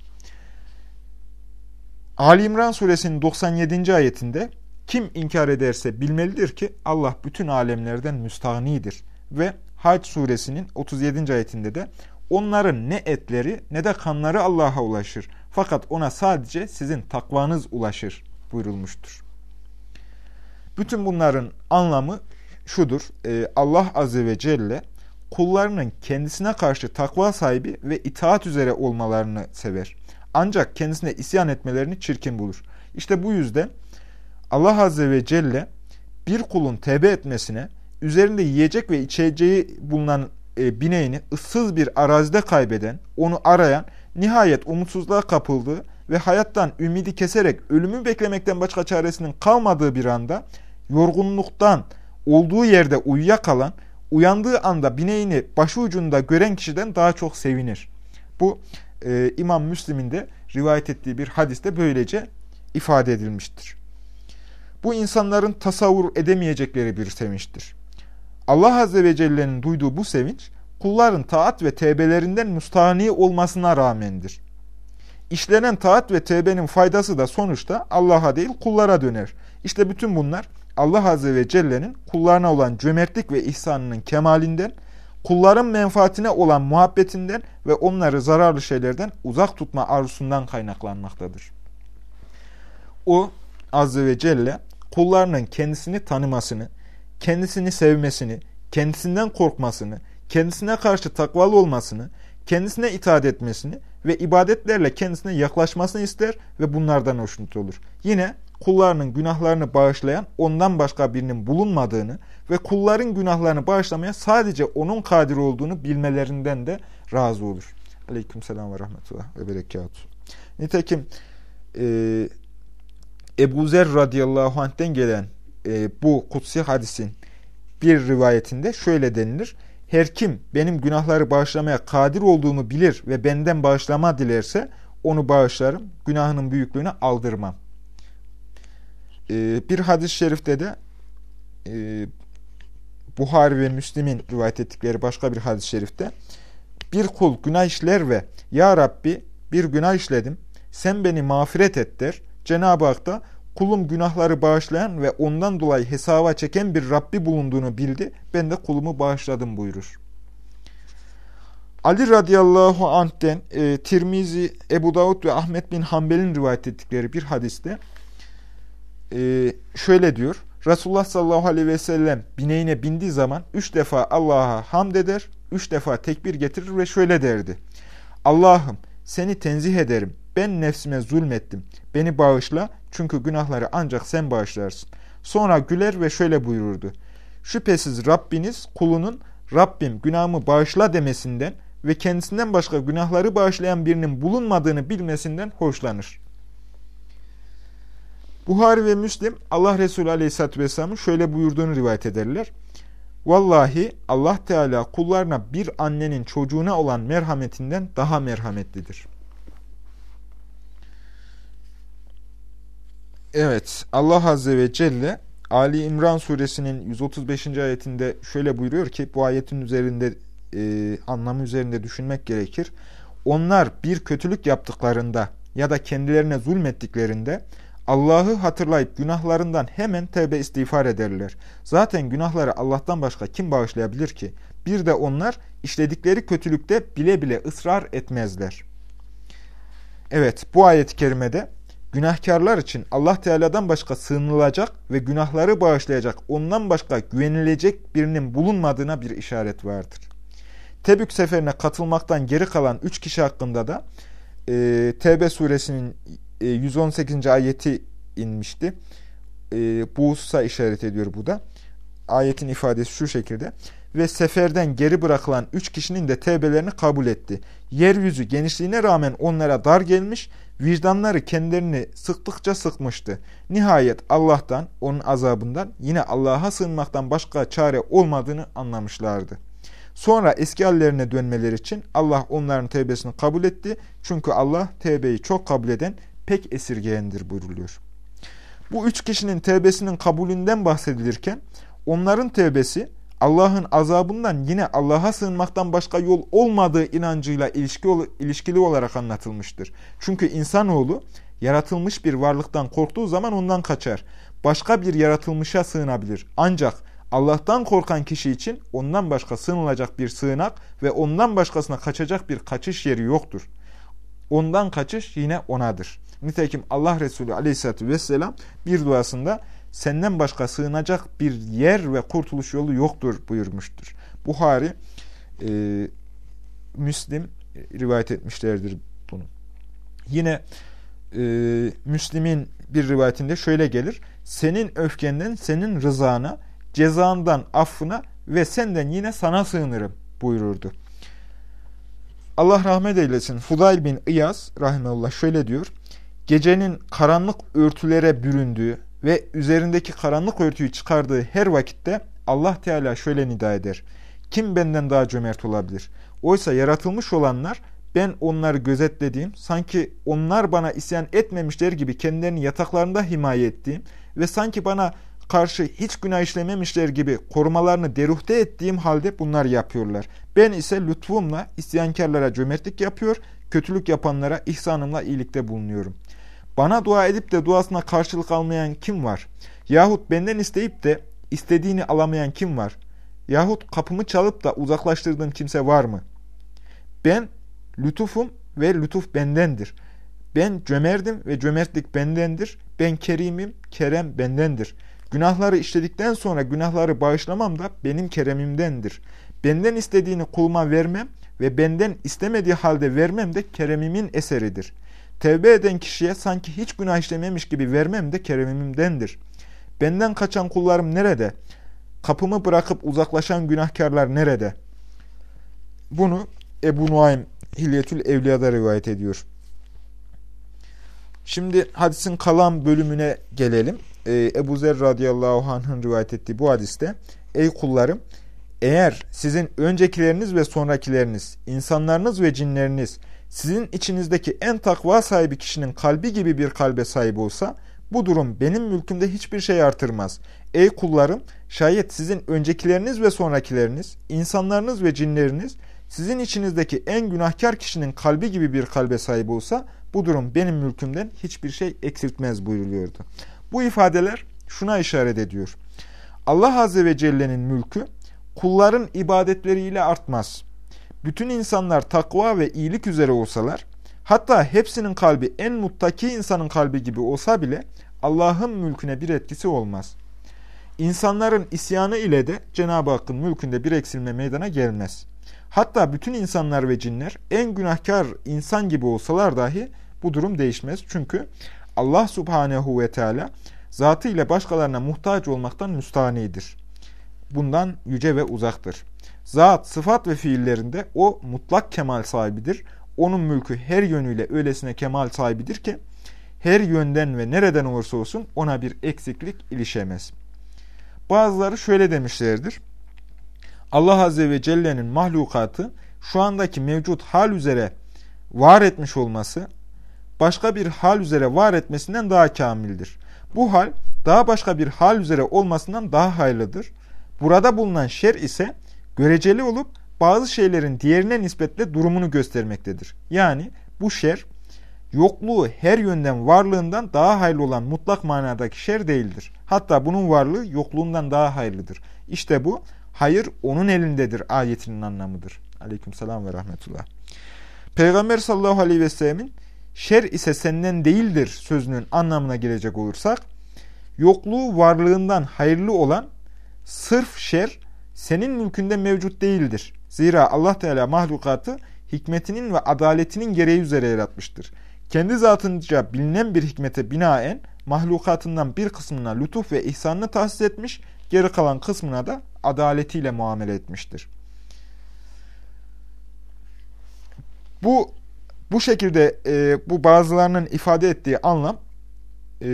Speaker 1: Ali İmran suresinin 97. ayetinde kim inkar ederse bilmelidir ki Allah bütün alemlerden müstahnidir. Ve Hac suresinin 37. ayetinde de onların ne etleri ne de kanları Allah'a ulaşır. Fakat ona sadece sizin takvanız ulaşır buyurulmuştur. Bütün bunların anlamı şudur. E, Allah Azze ve Celle kullarının kendisine karşı takva sahibi ve itaat üzere olmalarını sever. Ancak kendisine isyan etmelerini çirkin bulur. İşte bu yüzden Allah Azze ve Celle bir kulun tevbe etmesine, üzerinde yiyecek ve içeceği bulunan e, bineğini ıssız bir arazide kaybeden, onu arayan, nihayet umutsuzluğa kapıldığı ve hayattan ümidi keserek ölümü beklemekten başka çaresinin kalmadığı bir anda, yorgunluktan olduğu yerde uyuyakalan, uyandığı anda bineğini başı ucunda gören kişiden daha çok sevinir. Bu e, İmam Müslim'in de rivayet ettiği bir hadiste böylece ifade edilmiştir. Bu insanların tasavvur edemeyecekleri bir sevinçtir. Allah Azze ve Celle'nin duyduğu bu sevinç, kulların taat ve tevbelerinden müstahni olmasına rağmendir. İşlenen taat ve tevbenin faydası da sonuçta Allah'a değil kullara döner. İşte bütün bunlar Allah Azze ve Celle'nin kullarına olan cömertlik ve ihsanının kemalinden, kulların menfaatine olan muhabbetinden ve onları zararlı şeylerden uzak tutma arzusundan kaynaklanmaktadır. O Azze ve Celle kullarının kendisini tanımasını, kendisini sevmesini, kendisinden korkmasını, kendisine karşı takvalı olmasını, kendisine itaat etmesini ve ibadetlerle kendisine yaklaşmasını ister ve bunlardan hoşnut olur. Yine kullarının günahlarını bağışlayan ondan başka birinin bulunmadığını ve kulların günahlarını bağışlamaya sadece onun kadir olduğunu bilmelerinden de razı olur. Aleyküm selam ve rahmetullah ve berekatuhu. Nitekim e, Ebu Zer radıyallahu anh'ten gelen e, bu kutsi hadisin bir rivayetinde şöyle denilir. Her kim benim günahları bağışlamaya kadir olduğumu bilir ve benden bağışlama dilerse onu bağışlarım, günahının büyüklüğünü aldırmam. Ee, bir hadis-i şerifte de e, Buhari ve Müslim'in rivayet ettikleri başka bir hadis-i şerifte bir kul günah işler ve Ya Rabbi bir günah işledim, sen beni mağfiret et der. Cenab-ı Hak da kulum günahları bağışlayan ve ondan dolayı hesaba çeken bir Rabbi bulunduğunu bildi. Ben de kulumu bağışladım buyurur. Ali radıyallahu anh'ten e, Tirmizi, Ebu Davud ve Ahmet bin Hanbel'in rivayet ettikleri bir hadiste e, şöyle diyor. Resulullah sallallahu aleyhi ve sellem bineğine bindiği zaman üç defa Allah'a hamd eder, üç defa tekbir getirir ve şöyle derdi. Allah'ım seni tenzih ederim. Ben nefsime zulmettim. Beni bağışla çünkü günahları ancak sen bağışlarsın. Sonra güler ve şöyle buyururdu. Şüphesiz Rabbiniz kulunun Rabbim günahımı bağışla demesinden ve kendisinden başka günahları bağışlayan birinin bulunmadığını bilmesinden hoşlanır. Buhari ve Müslim Allah Resulü Aleyhisselatü Vesselam'ın şöyle buyurduğunu rivayet ederler. Vallahi Allah Teala kullarına bir annenin çocuğuna olan merhametinden daha merhametlidir. Evet, Allah Azze ve Celle Ali İmran suresinin 135. ayetinde şöyle buyuruyor ki bu ayetin üzerinde e, anlamı üzerinde düşünmek gerekir. Onlar bir kötülük yaptıklarında ya da kendilerine zulmettiklerinde Allah'ı hatırlayıp günahlarından hemen tevbe istiğfar ederler. Zaten günahları Allah'tan başka kim bağışlayabilir ki? Bir de onlar işledikleri kötülükte bile bile ısrar etmezler. Evet bu ayet-i kerimede günahkarlar için Allah Teala'dan başka sığınılacak ve günahları bağışlayacak ondan başka güvenilecek birinin bulunmadığına bir işaret vardır. Tebük seferine katılmaktan geri kalan üç kişi hakkında da e, Tevbe suresinin 118. E, ayeti inmişti. E, bu hususa işaret ediyor bu da. Ayetin ifadesi şu şekilde. Ve seferden geri bırakılan üç kişinin de tevbelerini kabul etti. Yeryüzü genişliğine rağmen onlara dar gelmiş, vicdanları kendilerini sıktıkça sıkmıştı. Nihayet Allah'tan, onun azabından yine Allah'a sığınmaktan başka çare olmadığını anlamışlardı. Sonra eski hallerine dönmeleri için Allah onların tevbesini kabul etti. Çünkü Allah tevbeyi çok kabul eden, pek esirgeyendir buyruluyor. Bu üç kişinin tevbesinin kabulünden bahsedilirken onların tevbesi Allah'ın azabından yine Allah'a sığınmaktan başka yol olmadığı inancıyla ilişki, ilişkili olarak anlatılmıştır. Çünkü insanoğlu yaratılmış bir varlıktan korktuğu zaman ondan kaçar. Başka bir yaratılmışa sığınabilir. Ancak Allah'tan korkan kişi için ondan başka sığınılacak bir sığınak ve ondan başkasına kaçacak bir kaçış yeri yoktur. Ondan kaçış yine onadır. Nitekim Allah Resulü aleyhissalatü vesselam bir duasında senden başka sığınacak bir yer ve kurtuluş yolu yoktur buyurmuştur. Buhari, e, Müslim rivayet etmişlerdir bunu. Yine e, Müslim'in bir rivayetinde şöyle gelir. Senin öfkenden, senin rızana, cezandan affına ve senden yine sana sığınırım buyururdu. Allah rahmet eylesin. Fudayl bin İyaz rahimeullah şöyle diyor. Gecenin karanlık örtülere büründüğü ve üzerindeki karanlık örtüyü çıkardığı her vakitte Allah Teala şöyle nida eder. Kim benden daha cömert olabilir? Oysa yaratılmış olanlar ben onları gözetlediğim, sanki onlar bana isyan etmemişler gibi kendilerini yataklarında himaye ettiğim ve sanki bana karşı hiç günah işlememişler gibi korumalarını deruhte ettiğim halde bunlar yapıyorlar. Ben ise lütfumla isyankarlara cömertlik yapıyor, kötülük yapanlara ihsanımla iyilikte bulunuyorum. Bana dua edip de duasına karşılık almayan kim var? Yahut benden isteyip de istediğini alamayan kim var? Yahut kapımı çalıp da uzaklaştırdığım kimse var mı? Ben lütufum ve lütuf bendendir. Ben cömerdim ve cömertlik bendendir. Ben kerimim, kerem bendendir. Günahları işledikten sonra günahları bağışlamam da benim keremimdendir. Benden istediğini kuluma vermem ve benden istemediği halde vermem de keremimin eseridir. Tevbe eden kişiye sanki hiç günah işlememiş gibi vermem de keremimdendir. Benden kaçan kullarım nerede? Kapımı bırakıp uzaklaşan günahkarlar nerede? Bunu Ebu Nuaym Hilyetül Evliya'da rivayet ediyor. Şimdi hadisin kalan bölümüne gelelim. Ee, Ebu Zer radıyallahu anh'ın rivayet ettiği bu hadiste Ey kullarım eğer sizin öncekileriniz ve sonrakileriniz, insanlarınız ve cinleriniz sizin içinizdeki en takva sahibi kişinin kalbi gibi bir kalbe sahip olsa bu durum benim mülkümde hiçbir şey artırmaz. Ey kullarım şayet sizin öncekileriniz ve sonrakileriniz, insanlarınız ve cinleriniz sizin içinizdeki en günahkar kişinin kalbi gibi bir kalbe sahip olsa bu durum benim mülkümden hiçbir şey eksiltmez buyuruluyordu. Bu ifadeler şuna işaret ediyor. Allah Azze ve Celle'nin mülkü kulların ibadetleriyle artmaz. Bütün insanlar takva ve iyilik üzere olsalar, hatta hepsinin kalbi en muttaki insanın kalbi gibi olsa bile Allah'ın mülküne bir etkisi olmaz. İnsanların isyanı ile de Cenab-ı Hakk'ın mülkünde bir eksilme meydana gelmez. Hatta bütün insanlar ve cinler en günahkar insan gibi olsalar dahi bu durum değişmez. Çünkü Allah subhanehu ve teala zatı ile başkalarına muhtaç olmaktan müstahanidir. Bundan yüce ve uzaktır. Zat, sıfat ve fiillerinde o mutlak kemal sahibidir. Onun mülkü her yönüyle öylesine kemal sahibidir ki her yönden ve nereden olursa olsun ona bir eksiklik ilişemez. Bazıları şöyle demişlerdir. Allah Azze ve Celle'nin mahlukatı şu andaki mevcut hal üzere var etmiş olması başka bir hal üzere var etmesinden daha kamildir. Bu hal daha başka bir hal üzere olmasından daha hayırlıdır. Burada bulunan şer ise göreceli olup bazı şeylerin diğerine nispetle durumunu göstermektedir. Yani bu şer yokluğu her yönden varlığından daha hayırlı olan mutlak manadaki şer değildir. Hatta bunun varlığı yokluğundan daha hayırlıdır. İşte bu hayır onun elindedir ayetinin anlamıdır. Aleyküm selam ve rahmetullah. Peygamber sallallahu aleyhi ve sellemin şer ise senden değildir sözünün anlamına gelecek olursak, yokluğu varlığından hayırlı olan sırf şer senin mülkünde mevcut değildir. Zira Allah Teala mahlukatı hikmetinin ve adaletinin gereği üzere yaratmıştır. Kendi zatınca bilinen bir hikmete binaen mahlukatından bir kısmına lütuf ve ihsanını tahsis etmiş, geri kalan kısmına da adaletiyle muamele etmiştir. Bu bu şekilde e, bu bazılarının ifade ettiği anlam e,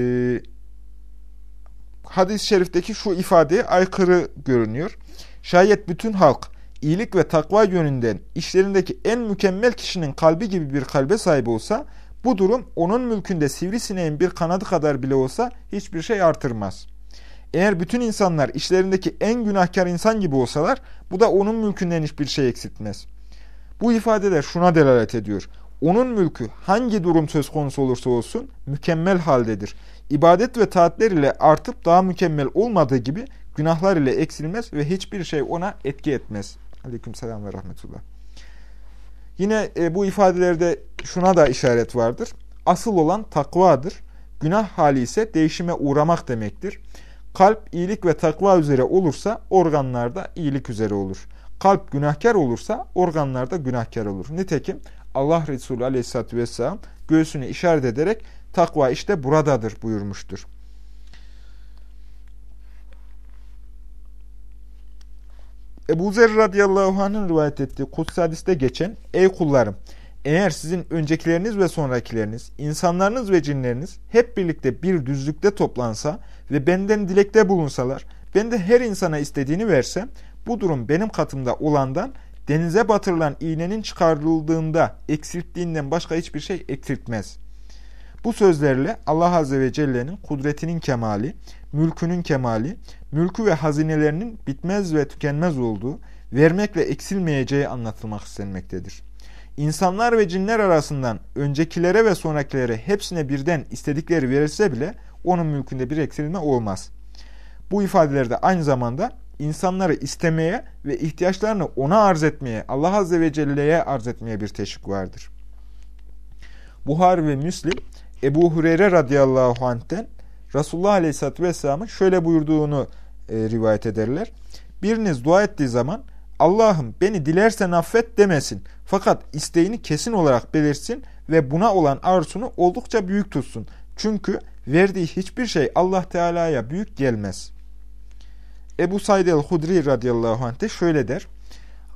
Speaker 1: hadis-i şerifteki şu ifadeye aykırı görünüyor. Şayet bütün halk iyilik ve takva yönünden işlerindeki en mükemmel kişinin kalbi gibi bir kalbe sahip olsa bu durum onun mülkünde sivrisineğin bir kanadı kadar bile olsa hiçbir şey artırmaz. Eğer bütün insanlar işlerindeki en günahkar insan gibi olsalar bu da onun mülkünden hiçbir şey eksiltmez. Bu ifadeler şuna delalet ediyor. Onun mülkü hangi durum söz konusu olursa olsun mükemmel haldedir. İbadet ve taatler ile artıp daha mükemmel olmadığı gibi günahlar ile eksilmez ve hiçbir şey ona etki etmez. Aleyküm selam ve rahmetullah. Yine e, bu ifadelerde şuna da işaret vardır. Asıl olan takvadır. Günah hali ise değişime uğramak demektir. Kalp iyilik ve takva üzere olursa organlarda iyilik üzere olur. Kalp günahkar olursa organlarda günahkar olur. Nitekim Allah Resulü aleyhissalatü vesselam göğsünü işaret ederek takva işte buradadır buyurmuştur. Ebu Zer radıyallahu anh'ın rivayet ettiği kutsi hadiste geçen Ey kullarım! Eğer sizin öncekileriniz ve sonrakileriniz, insanlarınız ve cinleriniz hep birlikte bir düzlükte toplansa ve benden dilekte bulunsalar, ben de her insana istediğini versem, bu durum benim katımda olandan denize batırılan iğnenin çıkarıldığında eksilttiğinden başka hiçbir şey eksiltmez. Bu sözlerle Allah Azze ve Celle'nin kudretinin kemali, mülkünün kemali, mülkü ve hazinelerinin bitmez ve tükenmez olduğu, vermekle eksilmeyeceği anlatılmak istenmektedir. İnsanlar ve cinler arasından öncekilere ve sonrakilere hepsine birden istedikleri verilse bile onun mülkünde bir eksilme olmaz. Bu ifadelerde aynı zamanda insanları istemeye ve ihtiyaçlarını ona arz etmeye, Allah Azze ve Celle'ye arz etmeye bir teşvik vardır. Buhar ve Müslim, Ebu Hureyre radıyallahu anh'ten Resulullah aleyhisselatü vesselamın şöyle buyurduğunu e, rivayet ederler. Biriniz dua ettiği zaman Allah'ım beni dilersen affet demesin. Fakat isteğini kesin olarak belirsin ve buna olan arzusunu oldukça büyük tutsun. Çünkü verdiği hiçbir şey Allah Teala'ya büyük gelmez. Ebu Said el-Hudri radıyallahu anh de şöyle der.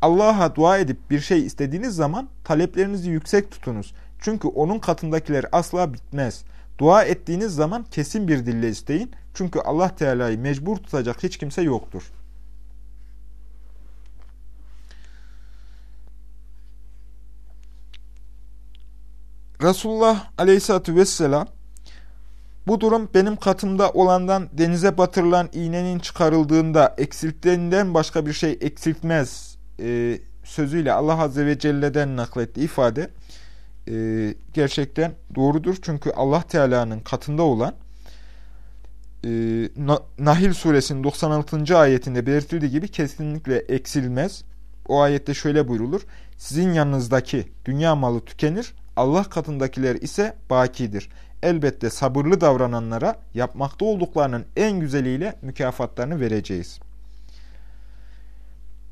Speaker 1: Allah'a dua edip bir şey istediğiniz zaman taleplerinizi yüksek tutunuz. Çünkü onun katındakiler asla bitmez. Dua ettiğiniz zaman kesin bir dille isteyin. Çünkü Allah Teala'yı mecbur tutacak hiç kimse yoktur. Resulullah Aleyhisselatü Vesselam bu durum benim katımda olandan denize batırılan iğnenin çıkarıldığında eksilttiğinden başka bir şey eksiltmez e, sözüyle Allah Azze ve Celle'den nakletti ifade e, gerçekten doğrudur. Çünkü Allah Teala'nın katında olan e, Nahil suresinin 96. ayetinde belirtildiği gibi kesinlikle eksilmez. O ayette şöyle buyrulur. Sizin yanınızdaki dünya malı tükenir, Allah katındakiler ise bakidir. Elbette sabırlı davrananlara yapmakta olduklarının en güzeliyle mükafatlarını vereceğiz.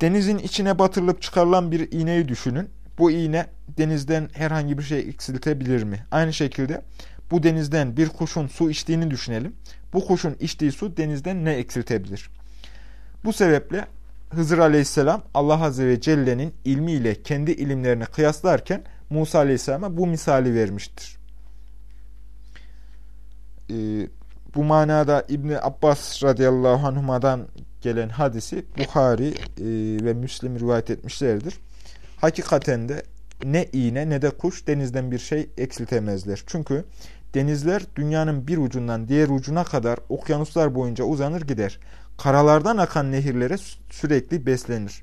Speaker 1: Denizin içine batırılıp çıkarılan bir iğneyi düşünün. Bu iğne denizden herhangi bir şey eksiltebilir mi? Aynı şekilde bu denizden bir kuşun su içtiğini düşünelim. Bu kuşun içtiği su denizden ne eksiltebilir? Bu sebeple Hızır Aleyhisselam Allah Azze ve Celle'nin ilmiyle kendi ilimlerini kıyaslarken Musa Aleyhisselam'a bu misali vermiştir. Ee, bu manada İbni Abbas radıyallahu anhuma'dan gelen hadisi Bukhari e, ve Müslim rivayet etmişlerdir. Hakikaten de ne iğne ne de kuş denizden bir şey eksiltemezler. Çünkü denizler dünyanın bir ucundan diğer ucuna kadar okyanuslar boyunca uzanır gider. Karalardan akan nehirlere sürekli beslenir.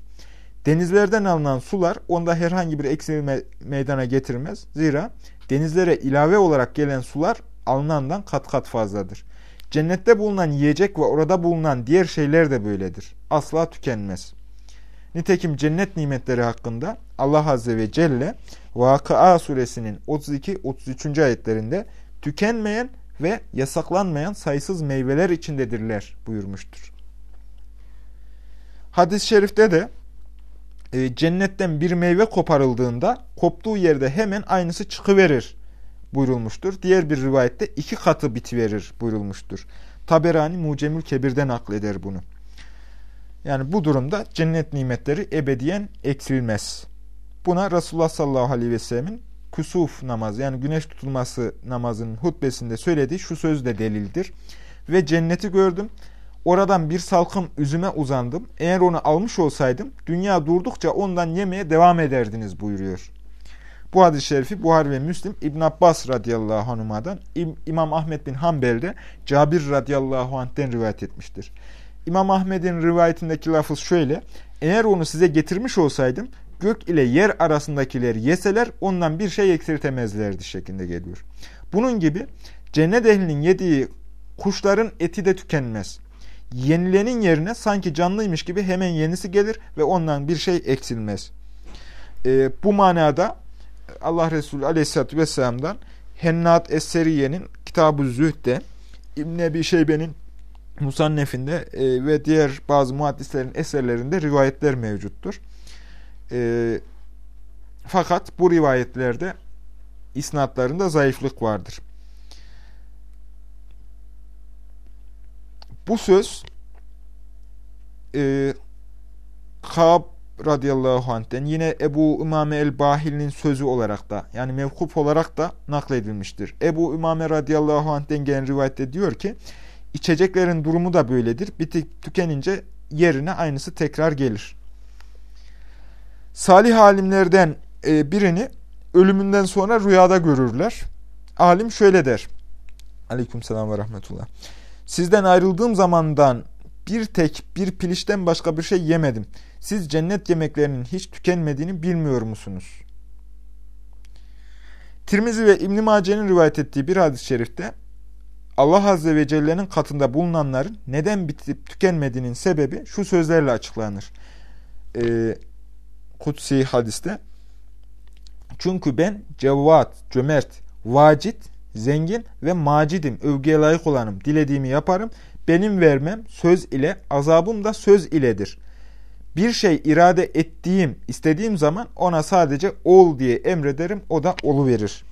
Speaker 1: Denizlerden alınan sular onda herhangi bir eksilme meydana getirmez. Zira denizlere ilave olarak gelen sular alınandan kat kat fazladır. Cennette bulunan yiyecek ve orada bulunan diğer şeyler de böyledir. Asla tükenmez. Nitekim cennet nimetleri hakkında Allah Azze ve Celle Vakıa suresinin 32-33. ayetlerinde tükenmeyen ve yasaklanmayan sayısız meyveler içindedirler buyurmuştur. Hadis-i şerifte de e, cennetten bir meyve koparıldığında koptuğu yerde hemen aynısı çıkıverir buyurulmuştur. Diğer bir rivayette iki katı bitiverir buyurulmuştur. Taberani Mucemül Kebir'den akleder bunu. Yani bu durumda cennet nimetleri ebediyen eksilmez. Buna Resulullah sallallahu aleyhi ve sellemin kusuf namazı yani güneş tutulması namazının hutbesinde söylediği şu söz de delildir. Ve cenneti gördüm. Oradan bir salkım üzüme uzandım. Eğer onu almış olsaydım dünya durdukça ondan yemeye devam ederdiniz buyuruyor. Bu hadis-i şerifi Buhar ve Müslim İbn Abbas radıyallahu anhuma'dan İmam Ahmet bin Hanbel'de Cabir radıyallahu anh'ten rivayet etmiştir. İmam Ahmet'in rivayetindeki lafız şöyle. Eğer onu size getirmiş olsaydım gök ile yer arasındakiler yeseler ondan bir şey eksiltemezlerdi şeklinde geliyor. Bunun gibi cennet ehlinin yediği kuşların eti de tükenmez. Yenilenin yerine sanki canlıymış gibi hemen yenisi gelir ve ondan bir şey eksilmez. E, bu manada Allah Resulü Aleyhisselatü Vesselam'dan Hennat Es-Seriye'nin Kitab-ı Zühd'de İbn-i Ebi Şeybe'nin Musannef'inde e, ve diğer bazı muhaddislerin eserlerinde rivayetler mevcuttur. E, fakat bu rivayetlerde isnatlarında zayıflık vardır. Bu söz e, Kab radıyallahu anh'ten yine Ebu Ümame el-Bahil'in sözü olarak da yani mevkup olarak da nakledilmiştir. Ebu Ümame radıyallahu anh'ten gelen rivayette diyor ki içeceklerin durumu da böyledir. Bitip tükenince yerine aynısı tekrar gelir. Salih alimlerden e, birini ölümünden sonra rüyada görürler. alim şöyle der. Aleyküm selam ve rahmetullah. Sizden ayrıldığım zamandan bir tek bir pilişten başka bir şey yemedim. Siz cennet yemeklerinin hiç tükenmediğini bilmiyor musunuz? Tirmizi ve İbn-i Mace'nin rivayet ettiği bir hadis-i şerifte Allah Azze ve Celle'nin katında bulunanların neden bitip tükenmediğinin sebebi şu sözlerle açıklanır. Ee, Kutsi hadiste çünkü ben cevvat, cömert, vacit, zengin ve macidim, övgüye layık olanım. Dilediğimi yaparım. Benim vermem söz ile, azabım da söz iledir. Bir şey irade ettiğim, istediğim zaman ona sadece ol diye emrederim. O da olu verir.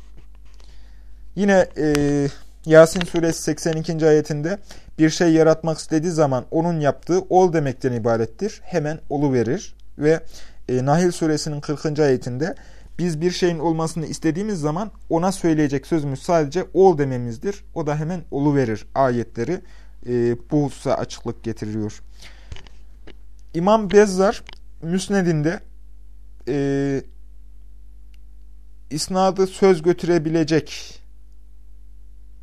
Speaker 1: Yine e, Yasin suresi 82. ayetinde bir şey yaratmak istediği zaman onun yaptığı ol demekten ibarettir. Hemen olu verir. Ve e, Nahil suresinin 40. ayetinde biz bir şeyin olmasını istediğimiz zaman ona söyleyecek sözümüz sadece ol dememizdir. O da hemen olu verir ayetleri e, bu hususa açıklık getiriyor. İmam Bezzar Müsned'inde e, isnadı söz götürebilecek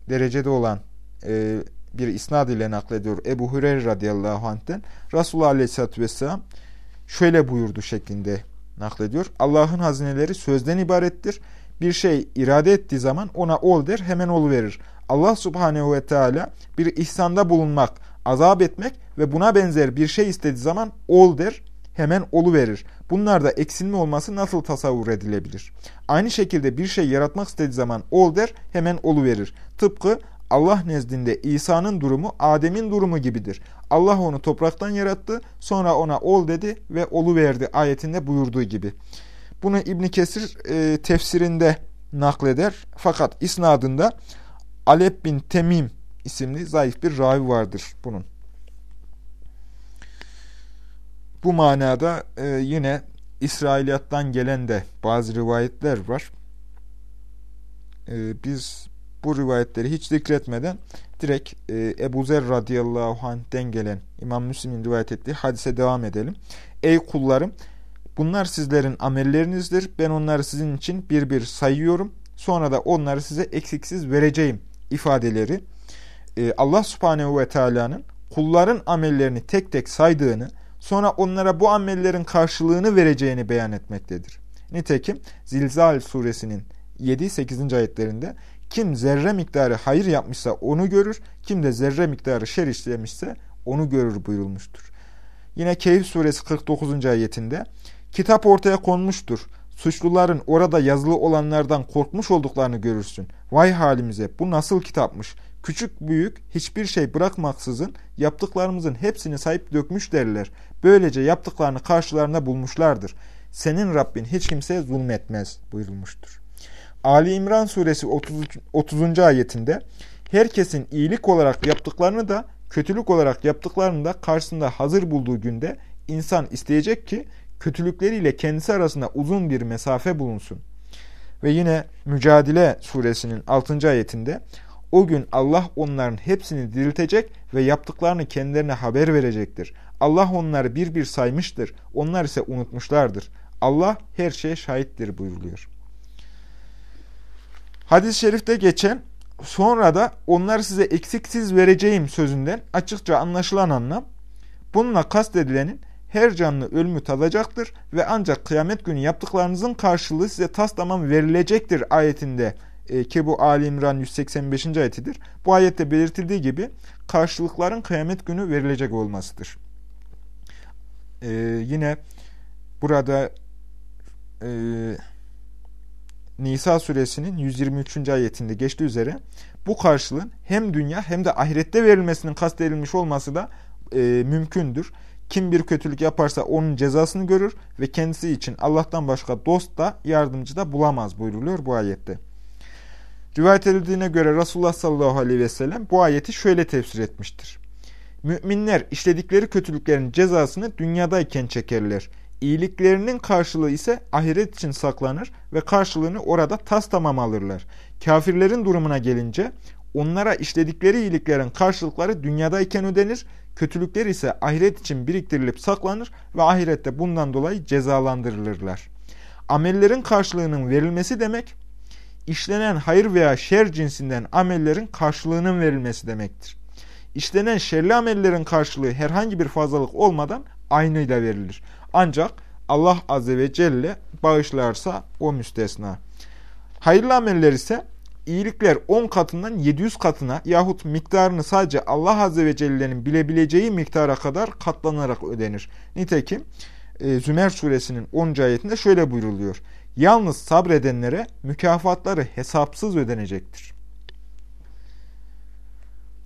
Speaker 1: derecede olan e, bir isnad ile naklediyor Ebu Hureyre radıyallahu anh'ten Resulullah aleyhissalatü vesselam şöyle buyurdu şeklinde naklediyor. Allah'ın hazineleri sözden ibarettir. Bir şey irade ettiği zaman ona ol der hemen ol verir. Allah subhanehu ve teala bir ihsanda bulunmak, azap etmek ve buna benzer bir şey istediği zaman ol der hemen olu verir. Bunlarda eksilme olması nasıl tasavvur edilebilir? Aynı şekilde bir şey yaratmak istediği zaman ol der hemen olu verir. Tıpkı Allah nezdinde İsa'nın durumu Adem'in durumu gibidir. Allah onu topraktan yarattı, sonra ona ol dedi ve olu verdi ayetinde buyurduğu gibi. Bunu İbn Kesir e, tefsirinde nakleder. Fakat isnadında Alep bin Temim isimli zayıf bir ravi vardır bunun. Bu manada e, yine İsrailiyattan gelen de bazı rivayetler var. E, biz bu rivayetleri hiç zikretmeden direkt e, Ebu Zer radıyallahu anh'den gelen İmam Müslim'in rivayet ettiği hadise devam edelim. Ey kullarım bunlar sizlerin amellerinizdir. Ben onları sizin için bir bir sayıyorum. Sonra da onları size eksiksiz vereceğim ifadeleri. E, Allah subhanehu ve teala'nın kulların amellerini tek tek saydığını sonra onlara bu amellerin karşılığını vereceğini beyan etmektedir. Nitekim Zilzal suresinin 7-8. ayetlerinde kim zerre miktarı hayır yapmışsa onu görür, kim de zerre miktarı şer işlemişse onu görür buyurulmuştur. Yine Keyif suresi 49. ayetinde kitap ortaya konmuştur. Suçluların orada yazılı olanlardan korkmuş olduklarını görürsün. Vay halimize bu nasıl kitapmış. Küçük büyük hiçbir şey bırakmaksızın yaptıklarımızın hepsini sahip dökmüş derler. Böylece yaptıklarını karşılarında bulmuşlardır. Senin Rabbin hiç kimseye zulmetmez buyurulmuştur. Ali İmran suresi 30. 30. ayetinde herkesin iyilik olarak yaptıklarını da kötülük olarak yaptıklarını da karşısında hazır bulduğu günde insan isteyecek ki kötülükleriyle kendisi arasında uzun bir mesafe bulunsun. Ve yine Mücadele suresinin 6. ayetinde o gün Allah onların hepsini diriltecek ve yaptıklarını kendilerine haber verecektir. Allah onları bir bir saymıştır. Onlar ise unutmuşlardır. Allah her şeye şahittir buyuruluyor. Hadis-i şerifte geçen sonra da onları size eksiksiz vereceğim sözünden açıkça anlaşılan anlam bununla kastedilenin her canlı ölümü tadacaktır ve ancak kıyamet günü yaptıklarınızın karşılığı size tas tamam verilecektir ayetinde e, ki bu Ali İmran 185. ayetidir. Bu ayette belirtildiği gibi karşılıkların kıyamet günü verilecek olmasıdır. E, yine burada e, Nisa suresinin 123. ayetinde geçtiği üzere bu karşılığın hem dünya hem de ahirette verilmesinin kastedilmiş olması da e, mümkündür. Kim bir kötülük yaparsa onun cezasını görür ve kendisi için Allah'tan başka dost da yardımcı da bulamaz buyruluyor bu ayette. Rivayet edildiğine göre Resulullah sallallahu aleyhi ve sellem bu ayeti şöyle tefsir etmiştir. Müminler işledikleri kötülüklerin cezasını dünyadayken çekerler. İyiliklerinin karşılığı ise ahiret için saklanır ve karşılığını orada tas tamam alırlar. Kafirlerin durumuna gelince onlara işledikleri iyiliklerin karşılıkları dünyadayken ödenir, kötülükler ise ahiret için biriktirilip saklanır ve ahirette bundan dolayı cezalandırılırlar. Amellerin karşılığının verilmesi demek, işlenen hayır veya şer cinsinden amellerin karşılığının verilmesi demektir. İşlenen şerli amellerin karşılığı herhangi bir fazlalık olmadan aynıyla verilir. Ancak Allah Azze ve Celle bağışlarsa o müstesna. Hayırlı ameller ise iyilikler 10 katından 700 katına yahut miktarını sadece Allah Azze ve Celle'nin bilebileceği miktara kadar katlanarak ödenir. Nitekim e, Zümer suresinin 10. ayetinde şöyle buyruluyor. Yalnız sabredenlere mükafatları hesapsız ödenecektir.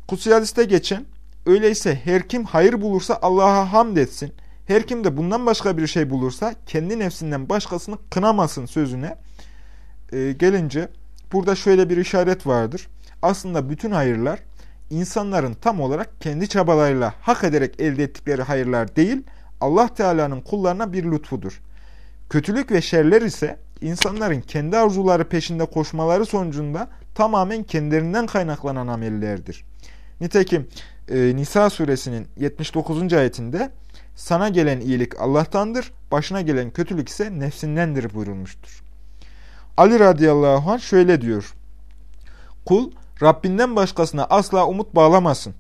Speaker 1: Kutsi hadiste geçen, öyleyse her kim hayır bulursa Allah'a hamd etsin, her kim de bundan başka bir şey bulursa kendi nefsinden başkasını kınamasın sözüne e, gelince burada şöyle bir işaret vardır. Aslında bütün hayırlar insanların tam olarak kendi çabalarıyla hak ederek elde ettikleri hayırlar değil, Allah Teala'nın kullarına bir lütfudur. Kötülük ve şerler ise insanların kendi arzuları peşinde koşmaları sonucunda tamamen kendilerinden kaynaklanan amellerdir. Nitekim e, Nisa suresinin 79. ayetinde sana gelen iyilik Allah'tandır, başına gelen kötülük ise nefsindendir buyurulmuştur. Ali radıyallahu anh şöyle diyor. Kul Rabbinden başkasına asla umut bağlamasın.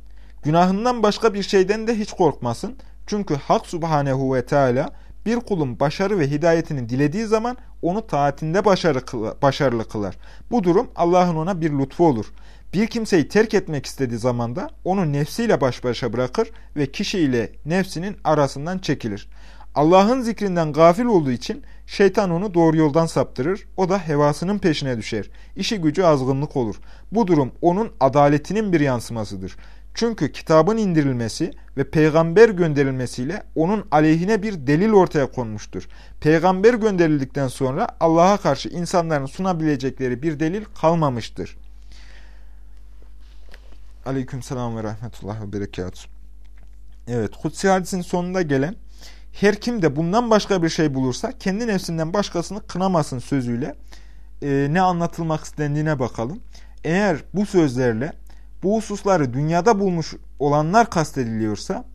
Speaker 1: Günahından başka bir şeyden de hiç korkmasın. Çünkü Hak Subhanehu ve Teala bir kulun başarı ve hidayetini dilediği zaman onu taatinde başarı başarılı kılar. Bu durum Allah'ın ona bir lütfu olur. Bir kimseyi terk etmek istediği zaman da onu nefsiyle baş başa bırakır ve kişiyle nefsinin arasından çekilir. Allah'ın zikrinden gafil olduğu için şeytan onu doğru yoldan saptırır, o da hevasının peşine düşer. İşi gücü azgınlık olur. Bu durum onun adaletinin bir yansımasıdır. Çünkü kitabın indirilmesi ve peygamber gönderilmesiyle onun aleyhine bir delil ortaya konmuştur. Peygamber gönderildikten sonra Allah'a karşı insanların sunabilecekleri bir delil kalmamıştır. Aleyküm selam ve rahmetullah ve berekat. Evet, Kutsi hadisin sonunda gelen her kim de bundan başka bir şey bulursa kendi nefsinden başkasını kınamasın sözüyle e, ne anlatılmak istendiğine bakalım. Eğer bu sözlerle bu hususları dünyada bulmuş olanlar kastediliyorsa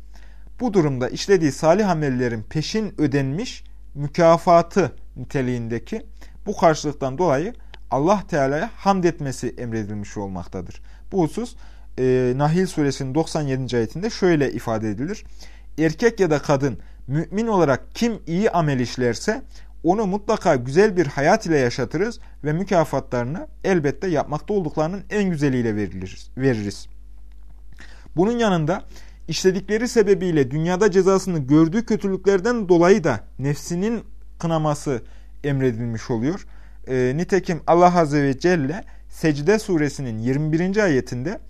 Speaker 1: bu durumda işlediği salih amellerin peşin ödenmiş mükafatı niteliğindeki bu karşılıktan dolayı Allah Teala'ya hamd etmesi emredilmiş olmaktadır. Bu husus e, Nahil suresinin 97. ayetinde şöyle ifade edilir. Erkek ya da kadın mümin olarak kim iyi amel işlerse onu mutlaka güzel bir hayat ile yaşatırız ve mükafatlarını elbette yapmakta olduklarının en güzeliyle veririz. Bunun yanında işledikleri sebebiyle dünyada cezasını gördüğü kötülüklerden dolayı da nefsinin kınaması emredilmiş oluyor. E, nitekim Allah Azze ve Celle Secde suresinin 21. ayetinde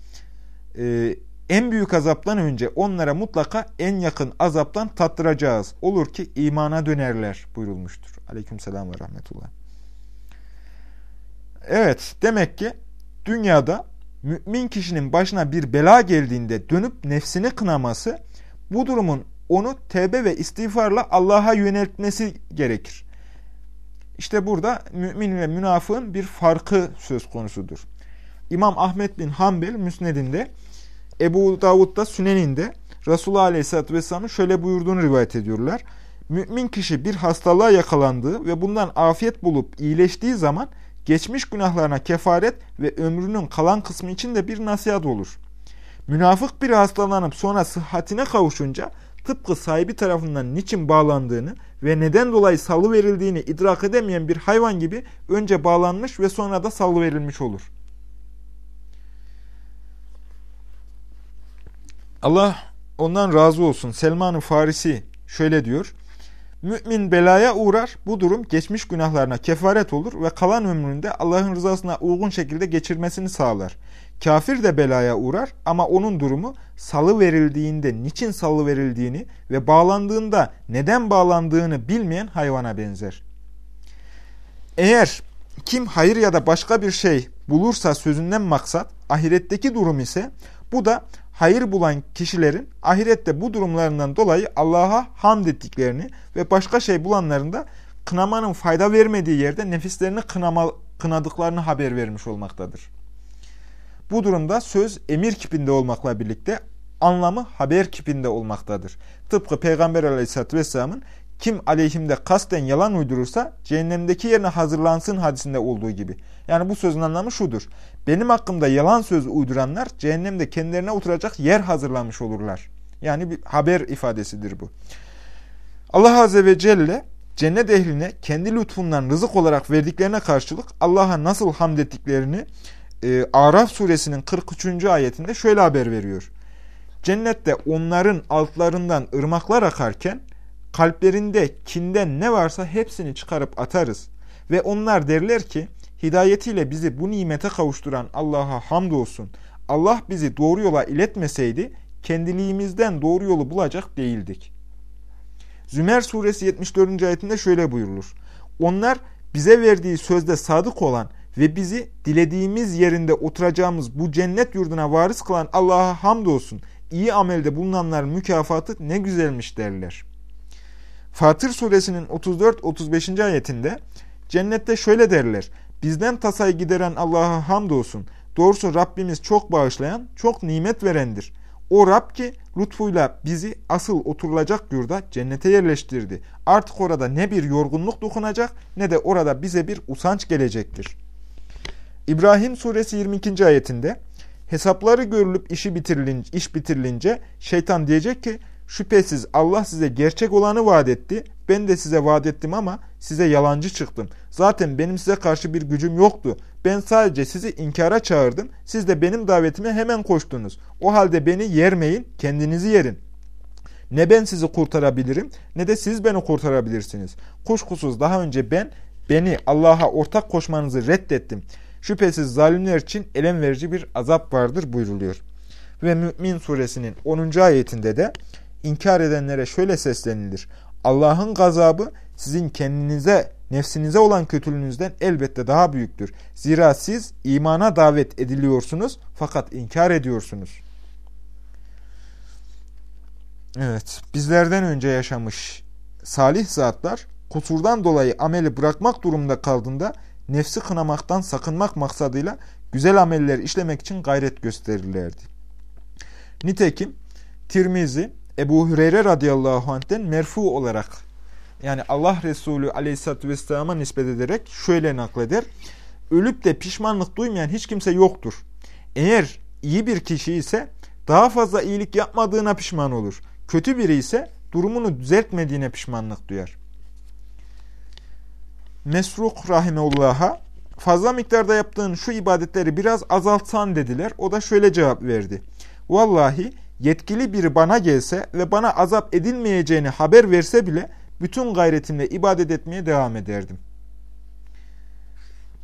Speaker 1: e, en büyük azaptan önce onlara mutlaka en yakın azaptan tattıracağız. Olur ki imana dönerler buyurulmuştur. Aleykümselam ve rahmetullah. Evet demek ki dünyada mümin kişinin başına bir bela geldiğinde dönüp nefsini kınaması bu durumun onu tevbe ve istiğfarla Allah'a yöneltmesi gerekir. İşte burada mümin ve münafığın bir farkı söz konusudur. İmam Ahmet bin Hanbel müsnedinde Ebu Davud'da Sünen'inde Resulullah Aleyhisselatü Vesselam'ın şöyle buyurduğunu rivayet ediyorlar. Mümin kişi bir hastalığa yakalandığı ve bundan afiyet bulup iyileştiği zaman geçmiş günahlarına kefaret ve ömrünün kalan kısmı için de bir nasihat olur. Münafık bir hastalanıp sonra sıhhatine kavuşunca tıpkı sahibi tarafından niçin bağlandığını ve neden dolayı salı verildiğini idrak edemeyen bir hayvan gibi önce bağlanmış ve sonra da salı verilmiş olur. Allah ondan razı olsun. Selman-ı Farisi şöyle diyor. Mümin belaya uğrar, bu durum geçmiş günahlarına kefaret olur ve kalan ömründe Allah'ın rızasına uygun şekilde geçirmesini sağlar. Kafir de belaya uğrar ama onun durumu salı verildiğinde niçin salı verildiğini ve bağlandığında neden bağlandığını bilmeyen hayvana benzer. Eğer kim hayır ya da başka bir şey bulursa sözünden maksat ahiretteki durum ise bu da hayır bulan kişilerin ahirette bu durumlarından dolayı Allah'a hamd ettiklerini ve başka şey bulanların da kınamanın fayda vermediği yerde nefislerini kınama, kınadıklarını haber vermiş olmaktadır. Bu durumda söz emir kipinde olmakla birlikte anlamı haber kipinde olmaktadır. Tıpkı Peygamber aleyhissalatü vesselamın Kim aleyhimde kasten yalan uydurursa cehennemdeki yerine hazırlansın hadisinde olduğu gibi. Yani bu sözün anlamı şudur. Benim hakkımda yalan söz uyduranlar cehennemde kendilerine oturacak yer hazırlamış olurlar. Yani bir haber ifadesidir bu. Allah Azze ve Celle cennet ehline kendi lütfundan rızık olarak verdiklerine karşılık Allah'a nasıl hamd ettiklerini e, Araf suresinin 43. ayetinde şöyle haber veriyor. Cennette onların altlarından ırmaklar akarken kalplerinde kinden ne varsa hepsini çıkarıp atarız. Ve onlar derler ki hidayetiyle bizi bu nimete kavuşturan Allah'a hamdolsun. Allah bizi doğru yola iletmeseydi kendiliğimizden doğru yolu bulacak değildik. Zümer suresi 74. ayetinde şöyle buyurulur. Onlar bize verdiği sözde sadık olan ve bizi dilediğimiz yerinde oturacağımız bu cennet yurduna varis kılan Allah'a hamdolsun. İyi amelde bulunanların mükafatı ne güzelmiş derler. Fatır suresinin 34-35. ayetinde cennette şöyle derler. Bizden tasayı gideren Allah'a hamdolsun. Doğrusu Rabbimiz çok bağışlayan, çok nimet verendir. O Rab ki lütfuyla bizi asıl oturulacak yurda cennete yerleştirdi. Artık orada ne bir yorgunluk dokunacak ne de orada bize bir usanç gelecektir. İbrahim suresi 22. ayetinde hesapları görülüp işi bitirilince, iş bitirilince şeytan diyecek ki şüphesiz Allah size gerçek olanı vaat etti. Ben de size vaat ettim ama size yalancı çıktım. Zaten benim size karşı bir gücüm yoktu. Ben sadece sizi inkara çağırdım. Siz de benim davetime hemen koştunuz. O halde beni yermeyin, kendinizi yerin. Ne ben sizi kurtarabilirim ne de siz beni kurtarabilirsiniz. Kuşkusuz daha önce ben beni Allah'a ortak koşmanızı reddettim. Şüphesiz zalimler için elem verici bir azap vardır buyruluyor. Ve Mü'min suresinin 10. ayetinde de inkar edenlere şöyle seslenilir. Allah'ın gazabı sizin kendinize, nefsinize olan kötülüğünüzden elbette daha büyüktür. Zira siz imana davet ediliyorsunuz fakat inkar ediyorsunuz. Evet, bizlerden önce yaşamış salih zatlar kusurdan dolayı ameli bırakmak durumunda kaldığında nefsi kınamaktan sakınmak maksadıyla güzel ameller işlemek için gayret gösterirlerdi. Nitekim Tirmizi Ebu Hüreyre radıyallahu anh'ten merfu olarak yani Allah Resulü aleyhissalatü vesselam'a nispet ederek şöyle nakleder. Ölüp de pişmanlık duymayan hiç kimse yoktur. Eğer iyi bir kişi ise daha fazla iyilik yapmadığına pişman olur. Kötü biri ise durumunu düzeltmediğine pişmanlık duyar. Mesruk rahimeullah'a fazla miktarda yaptığın şu ibadetleri biraz azaltsan dediler. O da şöyle cevap verdi. Vallahi yetkili biri bana gelse ve bana azap edilmeyeceğini haber verse bile bütün gayretimle ibadet etmeye devam ederdim.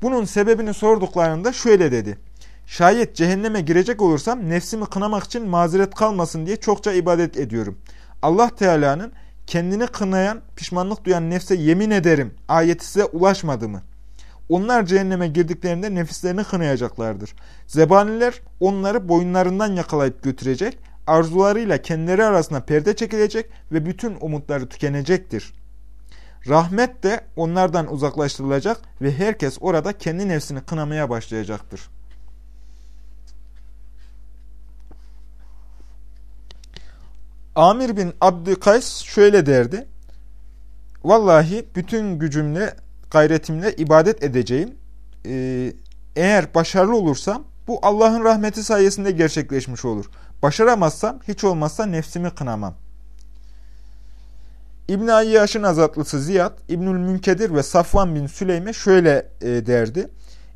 Speaker 1: Bunun sebebini sorduklarında şöyle dedi. Şayet cehenneme girecek olursam nefsimi kınamak için mazeret kalmasın diye çokça ibadet ediyorum. Allah Teala'nın kendini kınayan, pişmanlık duyan nefse yemin ederim ayeti size ulaşmadı mı? Onlar cehenneme girdiklerinde nefislerini kınayacaklardır. Zebaniler onları boyunlarından yakalayıp götürecek, arzularıyla kendileri arasında perde çekilecek ve bütün umutları tükenecektir. Rahmet de onlardan uzaklaştırılacak ve herkes orada kendi nefsini kınamaya başlayacaktır. Amir bin Abdükays şöyle derdi. Vallahi bütün gücümle, gayretimle ibadet edeceğim. Ee, eğer başarılı olursam bu Allah'ın rahmeti sayesinde gerçekleşmiş olur. Başaramazsam hiç olmazsa nefsimi kınamam. İbn-i Ayyaş'ın azatlısı Ziyad, İbnül Münkedir ve Safvan bin Süleyme şöyle e, derdi.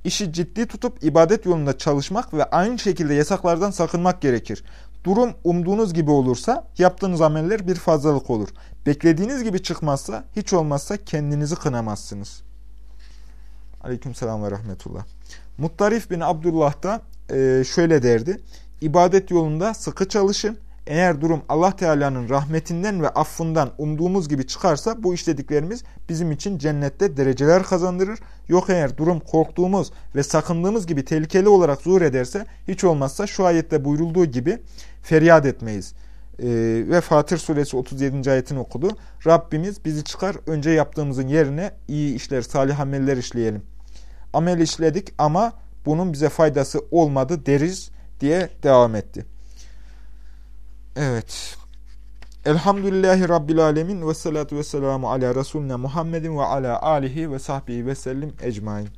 Speaker 1: İşi ciddi tutup ibadet yolunda çalışmak ve aynı şekilde yasaklardan sakınmak gerekir. Durum umduğunuz gibi olursa yaptığınız ameller bir fazlalık olur. Beklediğiniz gibi çıkmazsa hiç olmazsa kendinizi kınamazsınız. Aleykümselam ve rahmetullah. Muttarif bin Abdullah da e, şöyle derdi. İbadet yolunda sıkı çalışın. Eğer durum Allah Teala'nın rahmetinden ve affından umduğumuz gibi çıkarsa bu işlediklerimiz bizim için cennette dereceler kazandırır. Yok eğer durum korktuğumuz ve sakındığımız gibi tehlikeli olarak zuhur ederse hiç olmazsa şu ayette buyurulduğu gibi feryat etmeyiz. Ee, ve Fatır suresi 37. ayetini okudu. Rabbimiz bizi çıkar önce yaptığımızın yerine iyi işler, salih ameller işleyelim. Amel işledik ama bunun bize faydası olmadı deriz diye devam etti. Evet. Elhamdülillahi Rabbil Alemin ve salatu ve selamu ala Resulüne Muhammedin ve ala alihi ve sahbihi ve sellim ecmain.